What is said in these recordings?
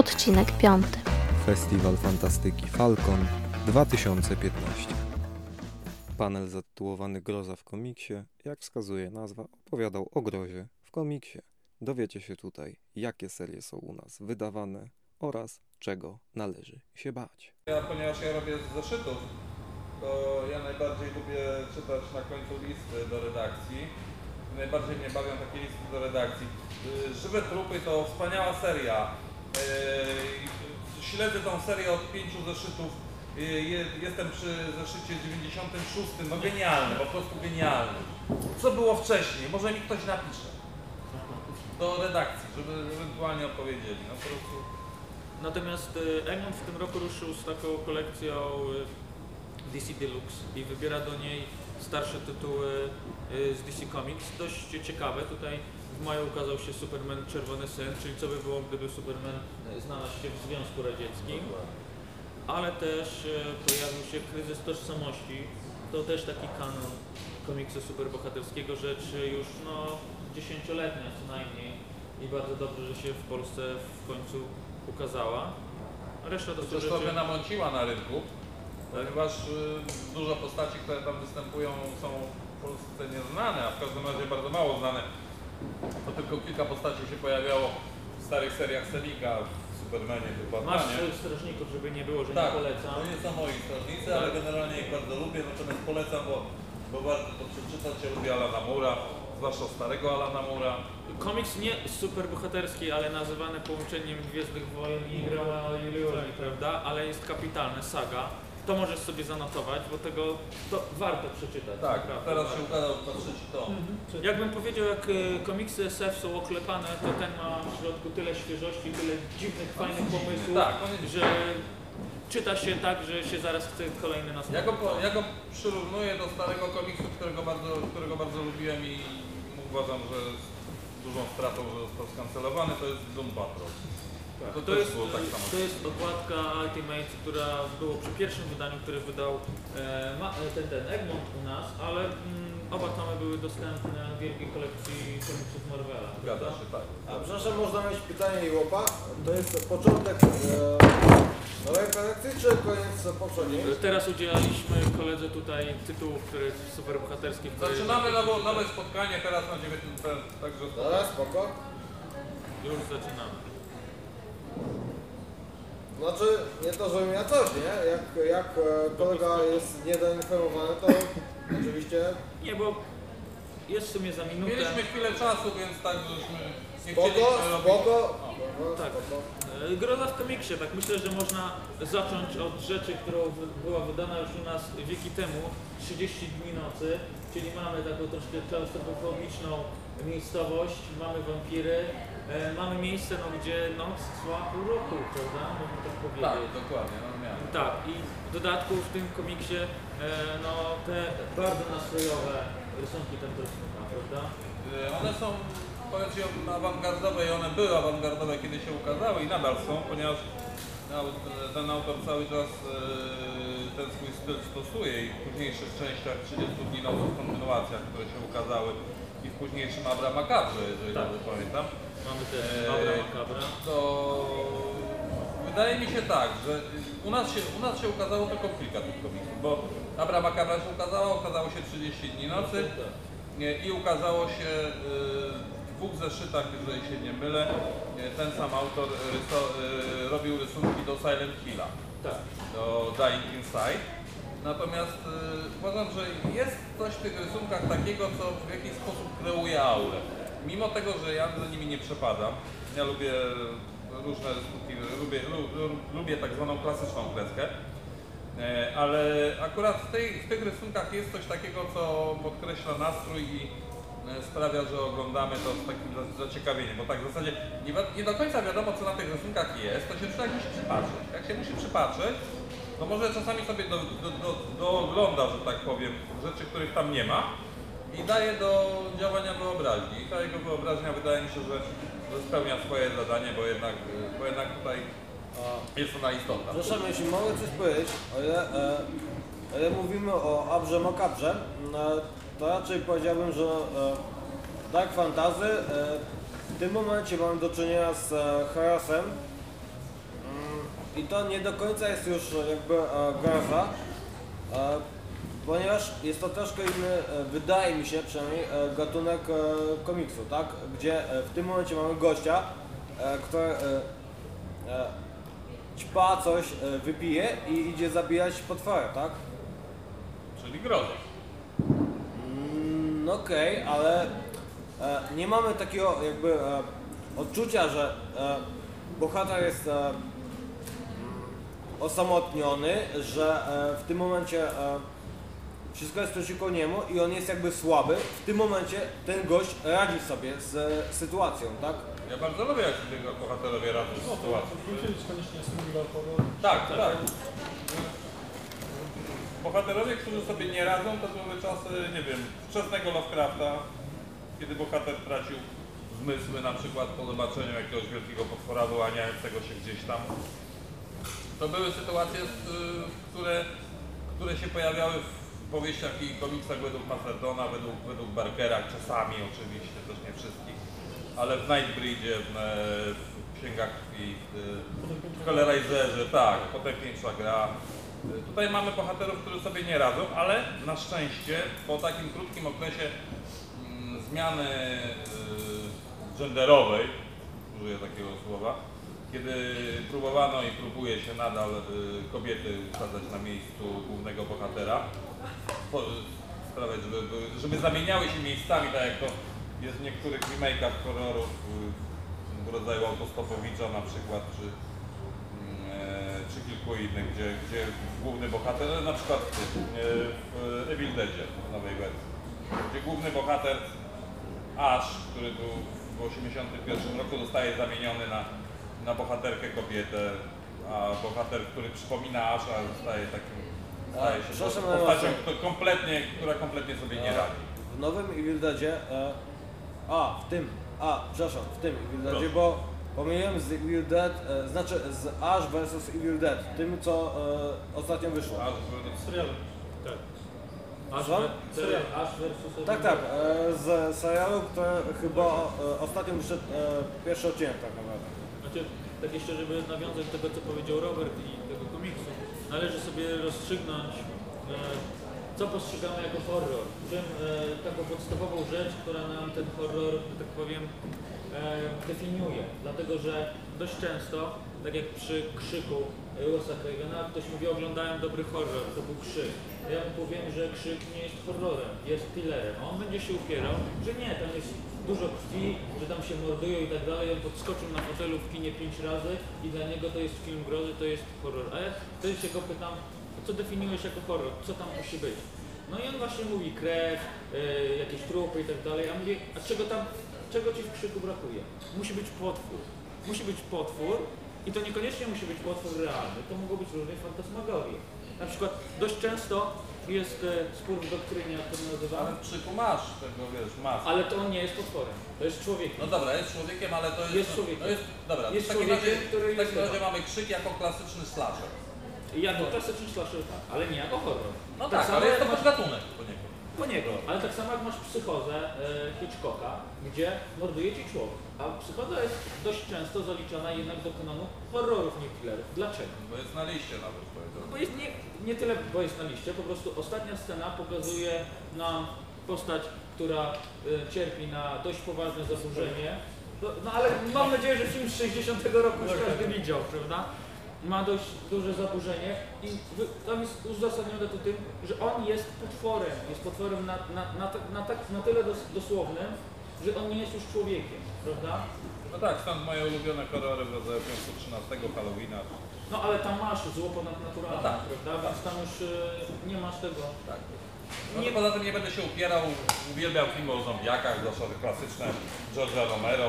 Odcinek 5. Festiwal Fantastyki Falcon 2015. Panel zatytułowany Groza w komiksie, jak wskazuje nazwa, opowiadał o grozie w komiksie. Dowiecie się tutaj, jakie serie są u nas wydawane oraz czego należy się bać. Ja, ponieważ ja robię z zeszytów, to ja najbardziej lubię czytać na końcu listy do redakcji. Najbardziej mnie bawią takie listy do redakcji. Y, Żywe trupy to wspaniała seria. Y, Śledzę tą serię od pięciu zeszytów. Y, je- Jestem przy zeszycie 96. No genialny, po prostu genialny. Co było wcześniej? Może mi ktoś napisze. Do redakcji, żeby ewentualnie odpowiedzieli. No po prostu Natomiast e, Egmont w tym roku ruszył z taką kolekcją e, DC Deluxe i wybiera do niej starsze tytuły e, z DC Comics. Dość ciekawe. Tutaj w maju ukazał się Superman Czerwony Syn, czyli co by było, gdyby Superman znalazł się w Związku Radzieckim. Ale też e, pojawił się Kryzys Tożsamości. To też taki kanon komiksu superbohaterskiego, rzecz już no, dziesięcioletnia co najmniej. I bardzo dobrze, że się w Polsce w końcu ukazała. Reszta to są rzeczy... trochę namąciła na rynku, ponieważ y, dużo postaci, które tam występują są w Polsce nieznane, a w każdym razie bardzo mało znane. To tylko kilka postaci się pojawiało w starych seriach Selika, w Supermanie, w Masz swoich strażników, żeby nie było, że Tak, nie polecam. to nie są moi strażnicy, ale generalnie ich bardzo lubię, natomiast polecam, bo, bo warto to przeczytać. Ja lubię Alana Mura, zwłaszcza starego Alana Mura. Komiks nie super bohaterski, ale nazywany połączeniem Gwiezdnych Wojen i i Julia, prawda? Ale jest kapitalny, saga. To możesz sobie zanotować, bo tego to warto przeczytać. Tak, naprawdę teraz się ukazał to trzeci tom. Jakbym powiedział, jak e, komiksy SF są oklepane, to ten ma w środku tyle świeżości, tyle dziwnych, fajnych pomysłów, Tak, że czyta się tak, że się zaraz chce kolejny Ja następny. go, po- ja go przyrównuję do starego komiksu, którego bardzo, którego bardzo lubiłem i uważam, że z dużą stratą, że został skancelowany, to jest Doom Patrol. Tak, To to, jest, tak samo. to jest okładka Ultimate, która było przy pierwszym wydaniu, które wydał e, ma, e, ten, ten Egmont u nas, ale mm, oba tomy były dostępne w wielkiej kolekcji komiksów Marvela. Zgadza się, tak. A przepraszam, można mieć pytanie i łopa. To jest początek e, nowej kolekcji, czy koniec poprzedniej? Teraz udzielaliśmy koledze tutaj tytułów, które są superbohaterskie. które- Zaczynamy nowe, nowe spotkanie teraz na 19, także Dobra, spoko. Już zaczynamy. Znaczy, nie to, żebym ja coś, nie? Jak, jak e, kolega jest niedoinformowany, to oczywiście Nie, bo jest w sumie za minutę. mieliśmy chwilę czasu, więc tak, żeśmy nie spoko, chcieliśmy robić... spoko. No. No, Tak. spoko. E, Groza w komiksie, tak myślę, że można zacząć od rzeczy, którą wy- była wydana już u nas wieki temu, 30 dni nocy, czyli mamy taką troszkę klaustrofobiczną miejscowość, mamy wampiry, e, mamy miejsce, no, gdzie noc trwa pół roku, prawda? Można tak Tak, powiedzieć. dokładnie, no. Tak, i w dodatku w tym komiksie e, no, te bardzo nastrojowe rysunki ten rysunka, prawda? Y, One są powiedzmy awangardowe i one były awangardowe, kiedy się ukazały i nadal są, ponieważ ten autor cały czas y, ten swój styl stosuje i w późniejszych częściach 30 dni nowych kontynuacjach, które się ukazały późniejszym Abra Macabre, jeżeli Tak. dobrze pamiętam, Mamy też Eee, Abra Macabra. to wydaje mi się tak, że u nas się, u nas się ukazało tylko kilka tych komiksów, bo Abra Macabra się ukazała, ukazało się 30 dni nocy, nie, I ukazało się y, w dwóch zeszytach, jeżeli się nie mylę, ten sam autor ryso, robił rysunki do Silent Hilla, Tak. do Dying Inside. Natomiast y, uważam, że jest coś w tych rysunkach takiego, co w jakiś sposób kreuje aurę. Mimo tego, że ja za nimi nie przepadam, ja lubię różne rysunki, lubię, lu, lu, lubię tak zwaną klasyczną kreskę, E, Ale akurat w, tej, w tych rysunkach jest coś takiego, co podkreśla nastrój i e, sprawia, że oglądamy to z takim za- zaciekawieniem, bo tak w zasadzie nie, nie do końca wiadomo, co na tych rysunkach jest, to się trzeba musi przypatrzeć. Jak się musi przypatrzeć, to może czasami sobie do, do, do, doogląda, że tak powiem, rzeczy, których tam nie ma i daje do działania wyobraźni. I ta jego wyobraźnia wydaje mi się, że, że spełnia swoje zadanie, bo jednak, bo jednak tutaj jest ona istotna. Przepraszam, jeśli mogę coś powiedzieć, o ile, e, o ile mówimy o Abrze Makabrze, e, to raczej powiedziałbym, że e, Dark Fantasy e, w tym momencie mamy do czynienia z e, Harasem, i to nie do końca jest już jakby e, groza, e, ponieważ jest to troszkę inny, e, wydaje mi się przynajmniej, e, gatunek e, komiksu, tak? Gdzie e, w tym momencie mamy gościa, e, który e, e, ćpa coś, e, wypije i idzie zabijać potwory, tak? Czyli groza. Mm, Okej, ale e, nie mamy takiego jakby e, odczucia, że e, bohater jest e, osamotniony, że e, w tym momencie e, wszystko jest przeciwko niemu i on jest jakby słaby. W tym momencie ten gość radzi sobie z e, sytuacją, tak? Ja bardzo lubię, jak sobie bohaterowie radzą z sytuacją. Tak, tak. Bohaterowie, którzy sobie nie radzą, to były czasy, nie wiem, wczesnego Lovecrafta, kiedy bohater tracił zmysły, na przykład po zobaczeniu jakiegoś wielkiego potwora wyłaniającego się gdzieś tam. To były sytuacje, które, które się pojawiały w powieściach i komiksach według Macerdona, według, według Barkera, czasami oczywiście, też nie wszystkich, ale w Nightbreedzie, w, e, w Księgach Krwi, w, w Colorizerze, tak, piękna gra. Y, Tutaj mamy bohaterów, którzy sobie nie radzą, ale na szczęście po takim krótkim okresie mm, zmiany y, genderowej, użyję takiego słowa, kiedy próbowano i próbuje się nadal y, kobiety usadzać na miejscu głównego bohatera, sprawiać, żeby, żeby zamieniały się miejscami, tak jak to jest w niektórych remake'ach horrorów w rodzaju Autostopowicza na przykład, czy, mm, e, czy kilku innych, gdzie, gdzie główny bohater, na przykład e, w Evil Deadzie w nowej wersji, gdzie główny bohater Ash, który był w 1981 roku zostaje zamieniony na, na bohaterkę kobietę, a bohater, który przypomina Asha zostaje takim staje się Przepraszam, po- ale postacią, właśnie- kto kompletnie, która kompletnie sobie nie radzi. W nowym Evil Deadzie, e, a w tym, a przepraszam, w tym Evil Deadzie, Proszę. bo pomyliłem z Evil Dead, e, znaczy z Ash vs Evil Dead, tym co e, ostatnio wyszło. Aż w- Serialu. Tak. Ash, Co? Serial. Versus Tak, tak, e, z serialu, który chyba e, ostatnio wyszedł e, pierwszy odcinek tak naprawdę. Tak jeszcze, żeby nawiązać do tego, co powiedział Robert i tego komiksu, należy sobie rozstrzygnąć, e, co postrzegamy jako horror. Czym e, taką podstawową rzecz, która nam ten horror, tak powiem, e, definiuje. Dlatego, że dość często, tak jak przy krzyku Wes'a Cravena, ktoś mówi, oglądałem dobry horror, to był krzyk. Ja mu powiem, że krzyk nie jest horrorem, jest thrillerem. A on będzie się upierał, że nie, tam jest dużo krwi, że tam się mordują i tak dalej. On podskoczył na fotelu w kinie pięć razy i dla niego to jest film grozy, to jest horror. A ja wtedy się go pytam, co definiujesz jako horror? Co tam musi być? No i on właśnie mówi krew, y, jakieś trupy i tak dalej. A mówię, a czego tam, czego ci w krzyku brakuje? Musi być potwór. Musi być potwór i to niekoniecznie musi być potwór realny. To mogą być różne fantasmagorie. Na przykład dość często jest e, spór w doktrynie, jak to nazywa, Ale w krzyku masz tego, wiesz, masz. ale to on nie jest potworem. To jest człowiekiem. No dobra, jest człowiekiem, ale to jest... Jest człowiekiem. No jest, dobra, Jest w takim człowiekiem, razie, który w takim razie mamy krzyk jako klasyczny slasher. Jako klasyczny slasher tak, ale nie jako horror. No tak, samo ale jest to masz podgatunek poniekąd. po niego. Ale tak samo jak masz psychozę e, Hitchcocka, gdzie morduje ci człowiek. A psychoza jest dość często zaliczana jednak do kanonu horrorów, nie killerów. Dlaczego? Bo jest na liście nawet powiedział. No bo jest nie, nie tyle, bo jest na liście, po prostu ostatnia scena pokazuje nam postać, która y, cierpi na dość poważne zaburzenie. No, no ale mam nadzieję, że film z 60 roku już każdy widział, prawda? Ma dość duże zaburzenie i wy- tam jest uzasadnione to tym, że on jest potworem. Jest potworem na, na, na, tak- na, tak, na tyle dos, dosłownym, że on nie jest już człowiekiem, prawda? No tak, stąd moje ulubione kolory w rodzaju 513 Halloweena. No ale tam masz zło ponadnaturalne, No tak, prawda? Więc tam już y, nie masz tego. Tak. No Nie- poza tym nie będę się upierał, uwielbiam filmy o zombiakach, zwłaszcza te klasyczne George'a Romero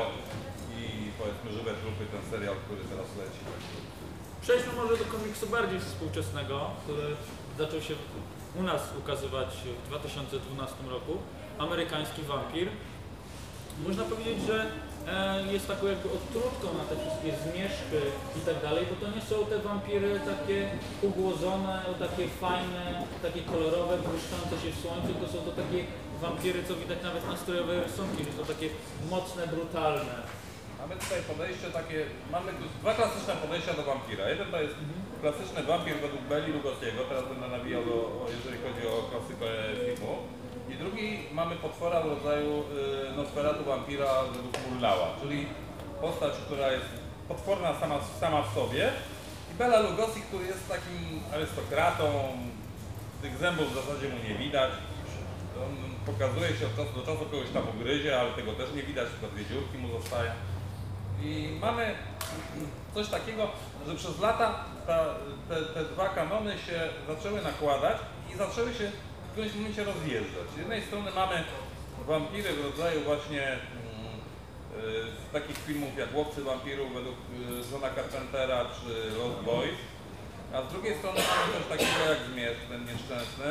i powiedzmy Żywe Trupy, ten serial, który teraz leci. Przejdźmy może do komiksu bardziej współczesnego, który zaczął się u nas ukazywać w 2012 roku. Amerykański wampir. Można powiedzieć, że e, jest taką jakby odtrutką na te wszystkie zmierzchy i tak dalej, bo to nie są te wampiry takie ugłodzone, takie fajne, takie kolorowe, błyszczące się w słońcu, to są to takie wampiry, co widać nawet na strojowej rysunki, że to takie mocne, brutalne. Mamy tutaj podejście takie, mamy tu dwa klasyczne podejścia do wampira. Jeden to jest klasyczny wampir według Beli Lugosiego, teraz będę nawijał, do, jeżeli chodzi o klasykę filmu. Drugi mamy potwora w rodzaju y, Nosferatu wampira według Murnała, czyli postać, która jest potworna sama, sama w sobie. I Bela Lugosi, który jest takim arystokratą, tych zębów w zasadzie mu nie widać. On pokazuje się od czasu do czasu, kogoś tam ugryzie, ale tego też nie widać, tylko dwie dziurki mu zostają. I mamy coś takiego, że przez lata ta, te, te dwa kanony się zaczęły nakładać i zaczęły się w którymś momencie rozjeżdżać. Z jednej strony mamy wampiry w rodzaju właśnie mm, y, z takich filmów jak Łowcy Wampirów według y, Johna Carpentera czy Lost Boys, a z drugiej strony mamy coś takiego jak Zmierzch, ten nieszczęsny,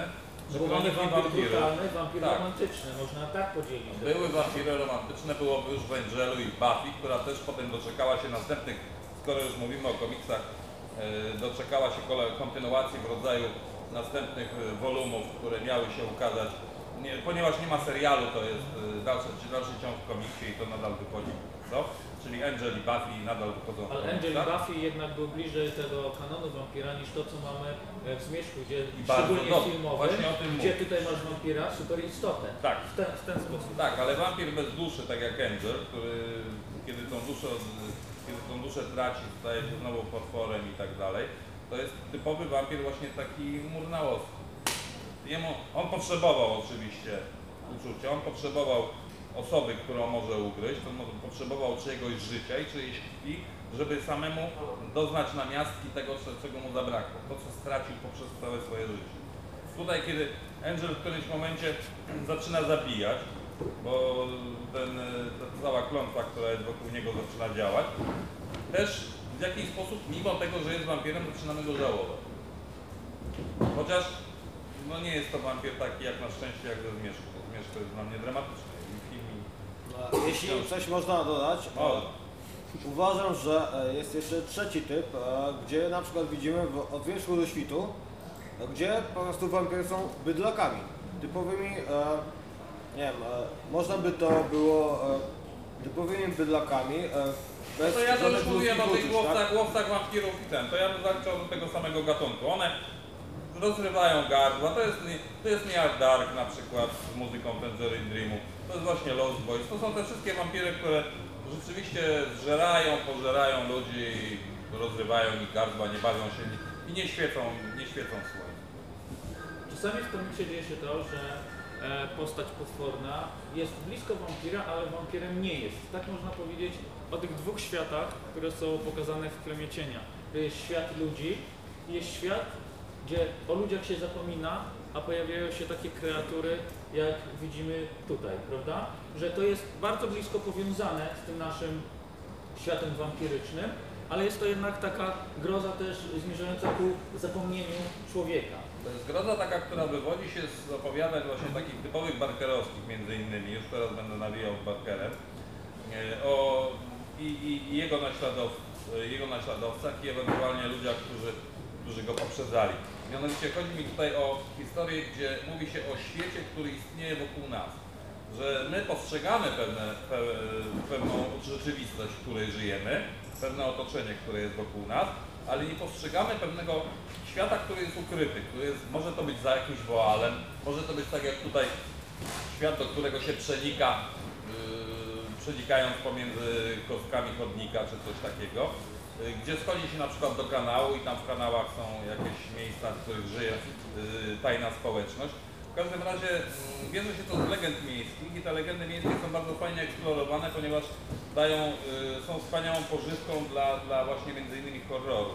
Bo mamy Kroniki wampir wampirów. brutalny, wampir Tak. romantyczny, można tak podzielić. Były wampiry romantyczne, byłoby już w Angelu i Buffy, która też potem doczekała się następnych, skoro już mówimy o komiksach, e, doczekała się kontynuacji w rodzaju następnych e, wolumów, które miały się ukazać. Nie, ponieważ nie ma serialu, to jest e, dalszy, dalszy ciąg w komiksie i to nadal wychodzi. Co? Czyli Angel i Buffy nadal wychodzą Ale Angel i. Buffy jednak był bliżej tego kanonu wampira niż to, co mamy e, w Zmierzchu, gdzie I bardzo szczególnie dobrze, filmowym, właśnie o tym gdzie mówię. tutaj masz wampira, super istotę. Tak. W ten, w ten sposób. Tak, ale wampir bez duszy, tak jak Angel, który kiedy tą duszę, kiedy tą duszę traci, staje się znowu potworem i tak dalej, to jest typowy wampir właśnie taki murnałowski. Jemu, on potrzebował oczywiście uczucia, on potrzebował osoby, którą może ugryźć, on potrzebował czyjegoś życia i czyjejś krwi, żeby samemu doznać namiastki tego, czego mu zabrakło, to co stracił poprzez całe swoje życie. Tutaj, kiedy Angel w którymś momencie zaczyna zabijać, bo ten, ta cała klątwa, która jest wokół niego zaczyna działać, też w jakiś sposób, mimo tego, że jest wampirem, zaczynamy go żałować. Chociaż no nie jest to wampir taki jak na szczęście jak ze Zmierzchu. Zmierzch to jest dla mnie dramatyczny. I film, i- E, Jeśli coś można dodać, O, e, uważam, że e, jest jeszcze trzeci typ, e, gdzie na przykład widzimy w Od Wierzchu do Świtu, gdzie po prostu wampiry są bydlakami. Typowymi, nie wiem, można by to było typowymi bydlakami, to ja to już mówiłem o tych uczuć, tak? łowcach, łowcach wampirów i ten, to ja bym zaliczał do tego samego gatunku. One rozrywają gardła, to jest, to jest Near Dark na przykład z muzyką Tangerine Dreamu, to jest właśnie Lost Boys, to są te wszystkie wampiry, które rzeczywiście zżerają, pożerają ludzi, i rozrywają ich gardła, nie bawią się i nie świecą, nie świecą słońce. Czasami w komiksie dzieje się to, że e, postać potworna jest blisko wampira, ale wampirem nie jest. Tak można powiedzieć o tych dwóch światach, które są pokazane w Plemie Cienia. To jest świat ludzi i jest świat, gdzie o ludziach się zapomina, a pojawiają się takie kreatury, jak widzimy tutaj, prawda? Że to jest bardzo blisko powiązane z tym naszym światem wampirycznym, ale jest to jednak taka groza też zmierzająca ku zapomnieniu człowieka. To jest groza taka, która wywodzi się z opowiadań właśnie takich typowych barkerowskich między innymi, już teraz będę nawijał barkerem, e, o, i, i, i jego, naśladow, jego naśladowcach i ewentualnie ludziach, którzy, którzy go poprzedzali. Mianowicie chodzi mi tutaj o historię, gdzie mówi się o świecie, który istnieje wokół nas. Że my postrzegamy pewne, pe, pewną rzeczywistość, w której żyjemy, pewne otoczenie, które jest wokół nas, ale nie postrzegamy pewnego świata, który jest ukryty, który jest, może to być za jakimś woalem, może to być tak jak tutaj świat, do którego się przenika, yy, przenikając pomiędzy kostkami chodnika czy coś takiego, yy, gdzie schodzi się na przykład do kanału i tam w kanałach są jakieś miejsca, w których żyje yy, tajna społeczność. W każdym razie mm, bierze się to z legend miejskich i te legendy miejskie są bardzo fajnie eksplorowane, ponieważ dają, y, są wspaniałą pożywką dla, dla właśnie między innymi horroru.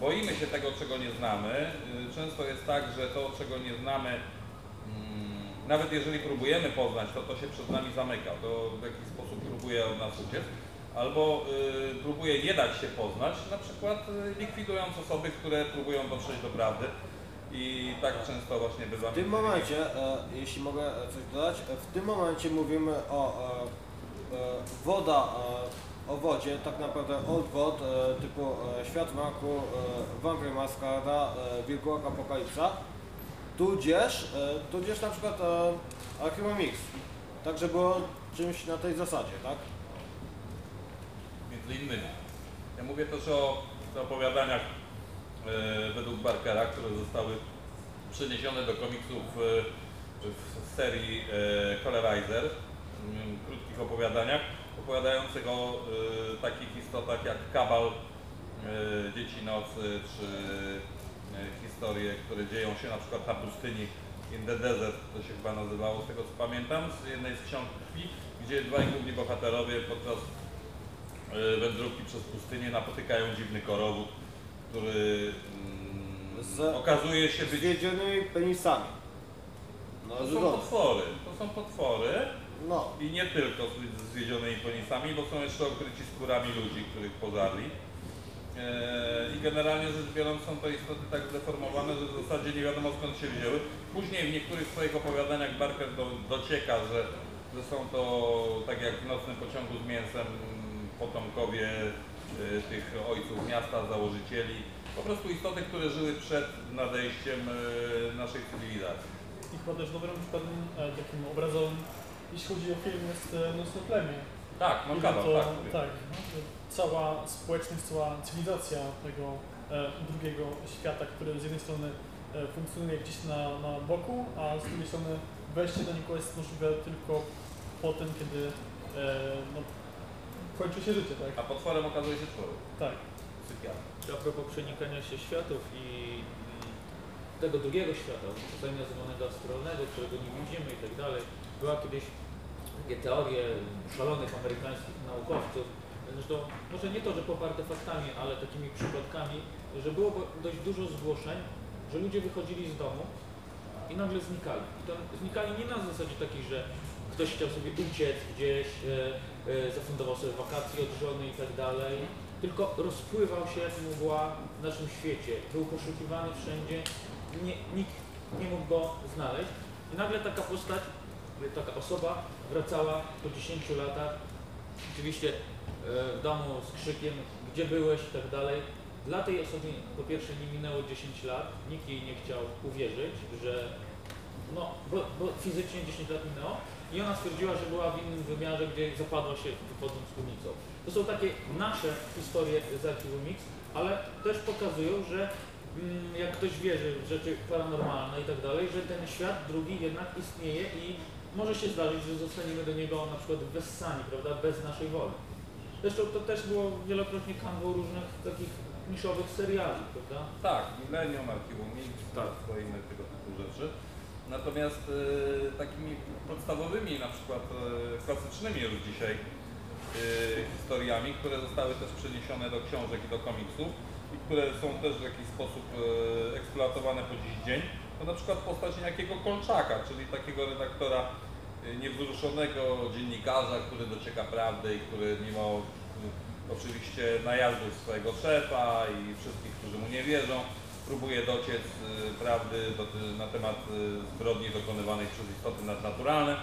Boimy się tego, czego nie znamy. Y, Często jest tak, że to, czego nie znamy, mm, nawet jeżeli próbujemy poznać, to to się przed nami zamyka. To w jakiś sposób próbuje od nas uciec. Albo y, próbuje nie dać się poznać, na przykład y, likwidując osoby, które próbują dotrzeć do prawdy. I tak często właśnie bywa. W tym momencie, e, jeśli mogę e, coś dodać, e, w tym momencie mówimy o e, e, woda, e, o wodzie, tak naprawdę od wod e, typu e, Świat Maku, e, Vampire Masquerada, e, Wilkołak Apokalipsa, tudzież, e, tudzież na przykład e, Archivo Mix, tak żeby było czymś na tej zasadzie, tak? między innymi. Ja mówię też o opowiadaniach e, według Barkera, które zostały przeniesione do komiksów e, w serii e, Colorizer, mm, krótkich opowiadaniach, opowiadających o e, takich istotach jak Kabal, e, Dzieci Nocy, czy e, historie, które dzieją się na przykład na pustyni In the Desert, to się chyba nazywało, z tego co pamiętam, z jednej z ksiąg krwi, gdzie dwaj główni bohaterowie podczas e, wędrówki przez pustynię napotykają dziwny korowód, który mm, okazuje się być... Zwiedzionymi penisami. No, To są potwory, to są potwory No. i nie tylko z zwiedzionymi penisami, bo są jeszcze okryci skórami ludzi, których pożarli. Eee, I generalnie rzecz biorąc są to istoty tak zdeformowane, że w zasadzie nie wiadomo skąd się wzięły. Później w niektórych swoich opowiadaniach Barker do, docieka, że, że są to tak jak w nocnym pociągu z mięsem mm, potomkowie e, tych ojców miasta, założycieli. Po prostu istoty, które żyły przed nadejściem e, naszej cywilizacji. I chyba też dobrym przykładem e, takim obrazowym, jeśli chodzi o film, jest e, Nocne Plemię. Tak, no kawał, to, tak. mówię. tak no, cała społeczność, cała cywilizacja tego e, drugiego świata, który z jednej strony e, funkcjonuje gdzieś na, na boku, a z drugiej strony wejście do niego jest możliwe tylko potem, kiedy e, no, kończy się życie, tak? A potworem okazuje się człowiek. Tak. Psychiatra. A propos przenikania się światów i mm, tego drugiego świata, czasami nazywanego astralnego, którego nie widzimy i tak dalej. Była kiedyś takie teorie szalonych amerykańskich naukowców, zresztą może nie to, że poparte faktami, ale takimi przypadkami, że było dość dużo zgłoszeń, że ludzie wychodzili z domu i nagle znikali. I to znikali nie na zasadzie takiej, że ktoś chciał sobie uciec gdzieś, e, e, zafundował sobie wakacje od żony i tak dalej, tylko rozpływał się jak mgła w naszym świecie. Był poszukiwany wszędzie, nie, nikt nie mógł go znaleźć. I nagle taka postać, taka osoba wracała po 10 latach, oczywiście w domu z krzykiem, gdzie byłeś i tak dalej. Dla tej osoby po pierwsze nie minęło 10 lat, nikt jej nie chciał uwierzyć, że no, bo, bo fizycznie 10 lat minęło i ona stwierdziła, że była w innym wymiarze, gdzie zapadła się wychodząc ulicą. To są takie nasze historie z archiwum Mix, ale też pokazują, że mm, jak ktoś wierzy w rzeczy paranormalne i tak dalej, że ten świat drugi jednak istnieje i może się zdarzyć, że zostaniemy do niego na przykład wessani, prawda, bez naszej woli. Zresztą to też było wielokrotnie kanwą różnych takich niszowych seriali, prawda? Tak, Millennium, Archiwum Mix, tak. inne tego typu rzeczy. Natomiast e, takimi podstawowymi, na przykład e, klasycznymi już dzisiaj e, historiami, które zostały też przeniesione do książek i do komiksów i które są też w jakiś sposób eksploatowane po dziś dzień, to na przykład postać niejakiego Kolczaka, czyli takiego redaktora niewzruszonego dziennikarza, który docieka prawdy i który mimo oczywiście najazdów swojego szefa i wszystkich, którzy mu nie wierzą, próbuje dociec y, prawdy na temat y, zbrodni dokonywanej przez istoty nadnaturalne. Y,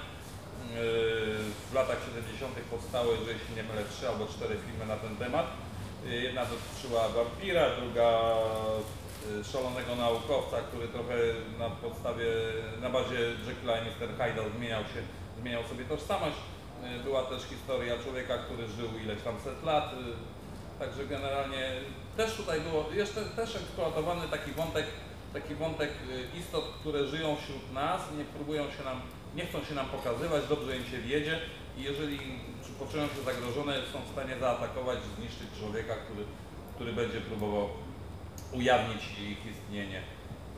W latach 70. powstały, że jeśli nie mylę, trzy albo cztery filmy na ten temat. Jedna dotyczyła wampira, druga szalonego naukowca, który trochę na podstawie, na bazie Jekylla i Mr. Hyde'a zmieniał się, zmieniał sobie tożsamość. Y, Była też historia człowieka, który żył ileś tam set lat. y, Także generalnie też tutaj było jeszcze też eksploatowany taki wątek, taki wątek y, istot, które żyją wśród nas, nie próbują się nam, nie chcą się nam pokazywać, dobrze im się wiedzie i jeżeli poczują się zagrożone, są w stanie zaatakować, zniszczyć człowieka, który, który będzie próbował ujawnić ich istnienie.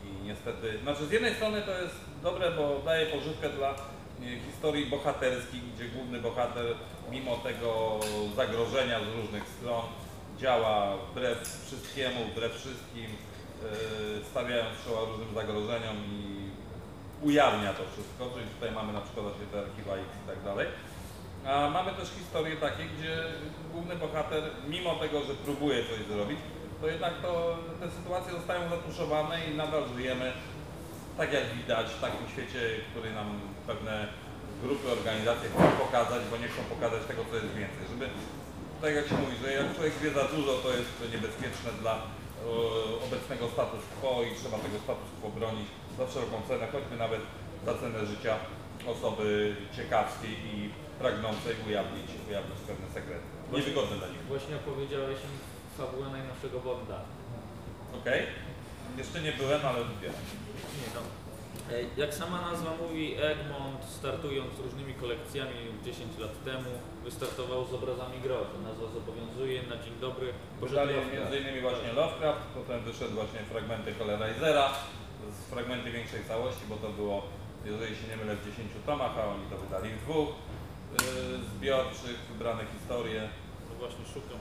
I niestety, znaczy z jednej strony to jest dobre, bo daje pożywkę dla e, historii bohaterskich, gdzie główny bohater mimo tego zagrożenia z różnych stron działa wbrew wszystkiemu, wbrew wszystkim, e, stawiając czoła różnym zagrożeniom i ujawnia to wszystko, czyli tutaj mamy na przykład te archiwa X i tak dalej. A mamy też historie takie, gdzie główny bohater, mimo tego, że próbuje coś zrobić, to jednak to, te sytuacje zostają zatuszowane i nadal żyjemy, tak jak widać, w takim świecie, który nam pewne grupy, organizacje chcą pokazać, bo nie chcą pokazać tego, co jest więcej. Żeby, tak jak się mówi, że jak człowiek wie za dużo, to jest niebezpieczne dla e, obecnego status quo i trzeba tego status quo bronić za wszelką cenę, choćby nawet za cenę życia osoby ciekawskiej i pragnącej ujawnić, ujawnić pewne sekrety. Niewygodne dla nich. Właśnie opowiedziałeś mi fabułę najnowszego Bonda. Okej? Jeszcze nie byłem, ale wiem. Nie no. E, Jak sama nazwa mówi, Egmont startując z różnymi kolekcjami 10 lat temu wystartował z obrazami grozy. Nazwa zobowiązuje na dzień dobry. Bożego między innymi właśnie Lovecraft, potem wyszedł właśnie fragmenty Hellraisera, z fragmenty większej całości, bo to było, jeżeli się nie mylę, w 10 tomach, a oni to wydali w dwóch yy, zbiorczych, wybrane historie. No właśnie szukam,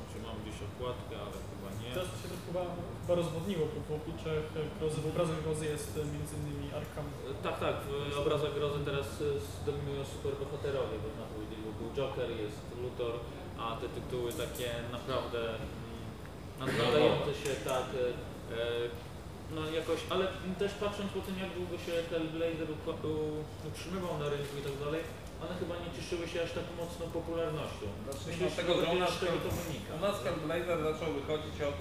czy okładkę, ale chyba nie. Teraz to się to chyba, chyba rozwodniło, bo w obliczach grozy, w obrazach grozy jest e, innymi Arkham. E, Tak, tak, w obrazach grozy teraz e, dominują superbohaterowie, można powiedzieć, bo był Joker, jest Luthor, a te tytuły takie naprawdę mm, nadające się tak, no jakoś, ale też patrząc po tym, jak długo się Hellblazer utrzymywał na rynku i tak dalej, one chyba nie cieszyły się aż tak mocną popularnością. Zacznijmy Myślę, tego, z czego to wynika. u nas Hellblazer zaczął wychodzić od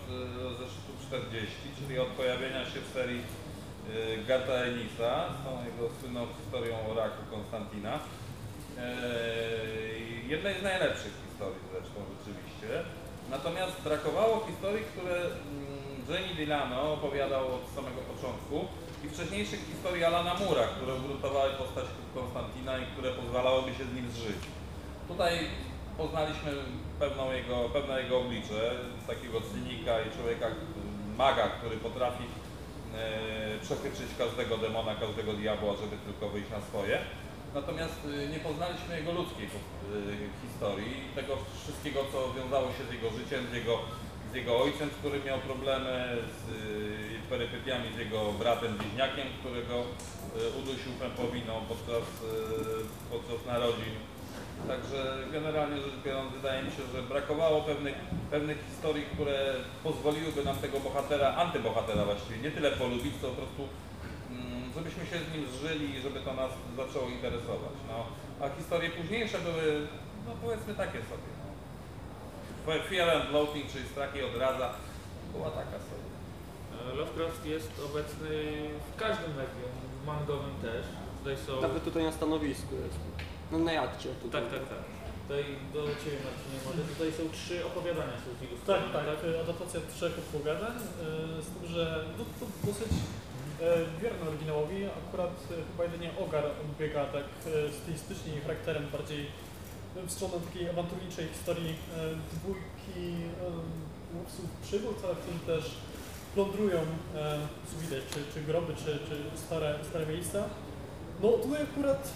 y, zeszytu 40, czyli od pojawienia się w serii y, Garta Enisa z tą jego słynną historią o raku Konstantina. Eee, jednej z najlepszych historii zresztą rzeczywiście. Natomiast brakowało historii, które mm, Jenny Delano opowiadał od samego początku i wcześniejszych historii Alana Mura, które ugruntowały postać Konstantina i które pozwalałyby się z nim zżyć. Tutaj poznaliśmy pewną jego, pewne jego oblicze, takiego cynika i człowieka, maga, który potrafi e, przechytrzyć każdego demona, każdego diabła, żeby tylko wyjść na swoje. Natomiast y, nie poznaliśmy jego ludzkiej y, historii, tego wszystkiego, co wiązało się z jego życiem, z jego, z jego ojcem, który miał problemy, z y, perypetiami z jego bratem bliźniakiem, którego y, udusił pępowiną podczas, y, podczas narodzin. Także generalnie rzecz biorąc wydaje mi się, że brakowało pewnych, pewnych historii, które pozwoliłyby nam tego bohatera, antybohatera właściwie, nie tyle polubić, co po prostu mm, żebyśmy się z nim zżyli i żeby to nas zaczęło interesować. No, a historie późniejsze były, no powiedzmy takie sobie. Fe- Fear and Loathing, czyli strach i odraza, była taka sobie. E, Lovecraft jest obecny w każdym medium, w mangowym też. Tutaj są... Nawet tutaj na stanowisku jest. No na jadcie tutaj. Tak, tak, tak. Tutaj do Ciebie Marcinie może. Tutaj są trzy opowiadania są Tak, zilustrowane, tak, e, adaptacja trzech opowiadań, e, z tym, że no, to dosyć wierne oryginałowi, akurat chyba jedynie Ogar odbiega tak stylistycznie i charakterem bardziej w stronę takiej awanturniczej historii e, dwójki e, łowców przygód, ale którzy też plądrują e, co widać, czy, czy groby, czy, czy stare, stare miejsca. No tutaj akurat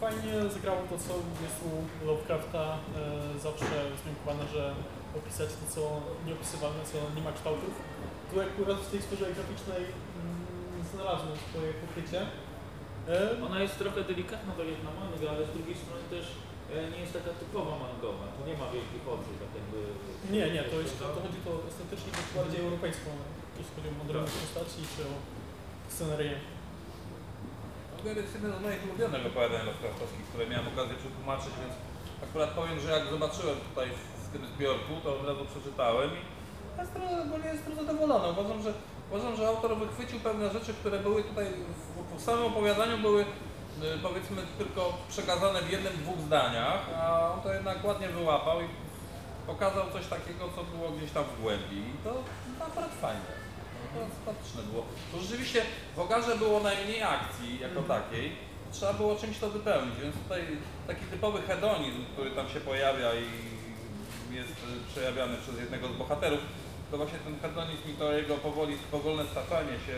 fajnie zagrało to, co jest u Lovecrafta zawsze zmiankowane, że opisać to, co nieopisywalne, co nie ma kształtów. Tu akurat w tej sferze graficznej mm, znalazłem swoje pokrycie. Ona jest trochę delikatna tak jak na mangę, ale z drugiej strony też nie jest taka typowa mangowa. Tu nie ma wielkich oczu, tak jakby... nie, nie, to, jest, to chodzi to estetycznie tak bardziej europejską, jeśli chodzi o moderowe postaci czy o scenerię. To jest jeden z moich ulubionych opowiadań Lovecraftowskich, które miałem okazję przetłumaczyć, więc akurat powiem, że jak zobaczyłem tutaj w tym zbiorku, to od razu przeczytałem i jestem, ogólnie jestem zadowolony. Uważam, że, uważam, że autor wychwycił pewne rzeczy, które były tutaj w, w samym opowiadaniu były powiedzmy tylko przekazane w jednym, dwóch zdaniach, a on to jednak ładnie wyłapał i pokazał coś takiego, co było gdzieś tam w głębi i to, to akurat fajne. To sympatyczne było. Bo rzeczywiście w Ogarze było najmniej akcji jako takiej, trzeba było czymś to wypełnić, więc tutaj taki typowy hedonizm, który tam się pojawia i jest y, przejawiany przez jednego z bohaterów, to właśnie ten hedonizm i to jego powoli, powolne staczanie się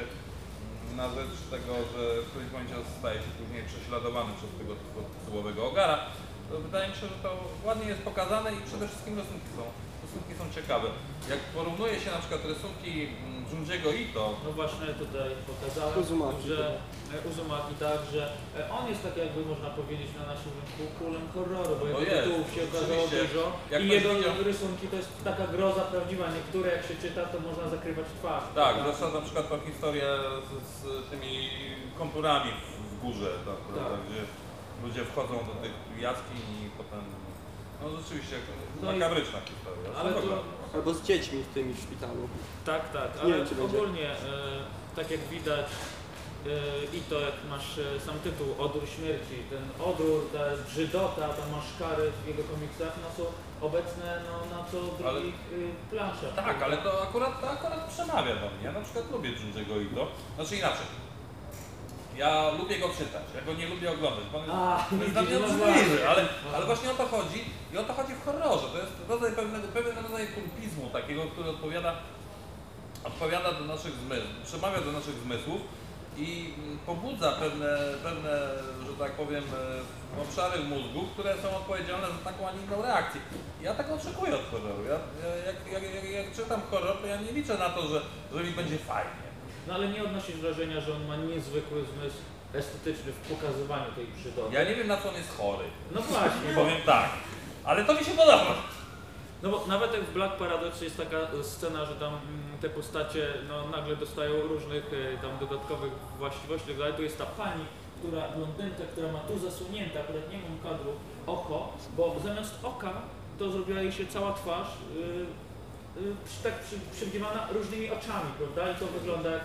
na rzecz tego, że w którymś momencie staje się później prześladowany przez tego tytułowego Ogara, to wydaje mi się, że to ładnie jest pokazane i przede wszystkim rysunki są, rysunki są ciekawe. Jak porównuje się na przykład rysunki mm, Junji'ego Ito, No właśnie tutaj pokazałem, Uzumaki że e, Uzumaki tak, że e, on jest tak jakby można powiedzieć na naszym rynku królem horroru, bo jego No jest, tytułów się okazało oczywiście. dużo Jak i ktoś jego widział- rysunki to jest taka groza prawdziwa, niektóre jak się czyta to można zakrywać twarz. Tak, prawda? zwłaszcza na przykład tą historię z, z tymi konturami w, w górze, tak, prawda, Tak. gdzie ludzie wchodzą do tych jaskiń i potem... No rzeczywiście, No i- makabryczna historia. Ale to. Albo z dziećmi w tym w szpitalu. tak, tak, Nie ale wiem, ogólnie e, tak jak widać i to jak masz e, sam tytuł Odór Śmierci, ten odór, ta brzydota, ta maszkary w jego komiksach no, są obecne no, na co drugich y, planszach. Tak, ale to akurat, to akurat przemawia do mnie. Ja na przykład lubię Junji'ego Ito. Znaczy inaczej. Ja lubię go czytać, ja go nie lubię oglądać, bo on jest, A, to jest dla mnie widzisz, no obrzydliwy, ale, ale właśnie o to chodzi i o to chodzi w horrorze. To jest rodzaj pewnego, pewien rodzaj kulpizmu takiego, który odpowiada, odpowiada do naszych zmysłów, przemawia do naszych zmysłów i pobudza pewne, pewne, że tak powiem, e, obszary mózgu, które są odpowiedzialne za taką, a nie inną reakcję. Ja tego oczekuję od horroru. Ja, jak, jak, jak, jak czytam horror, to ja nie liczę na to, że, że mi będzie fajnie. No ale nie odnosisz wrażenia, że on ma niezwykły zmysł estetyczny w pokazywaniu tej przyrody. Ja nie wiem na co on jest chory. No właśnie, Powiem tak. Ale to mi się podoba. no bo nawet jak w Black Paradox jest taka scena, że tam mm, te postacie no, nagle dostają różnych e, tam dodatkowych właściwości, ale tu jest ta pani, która, blondynka, która ma tu zasunięte, akurat nie mam kadru, oko, bo zamiast oka to zrobiła jej się cała twarz y, y, tak przy, przybiewana różnymi oczami, prawda? I to wygląda jak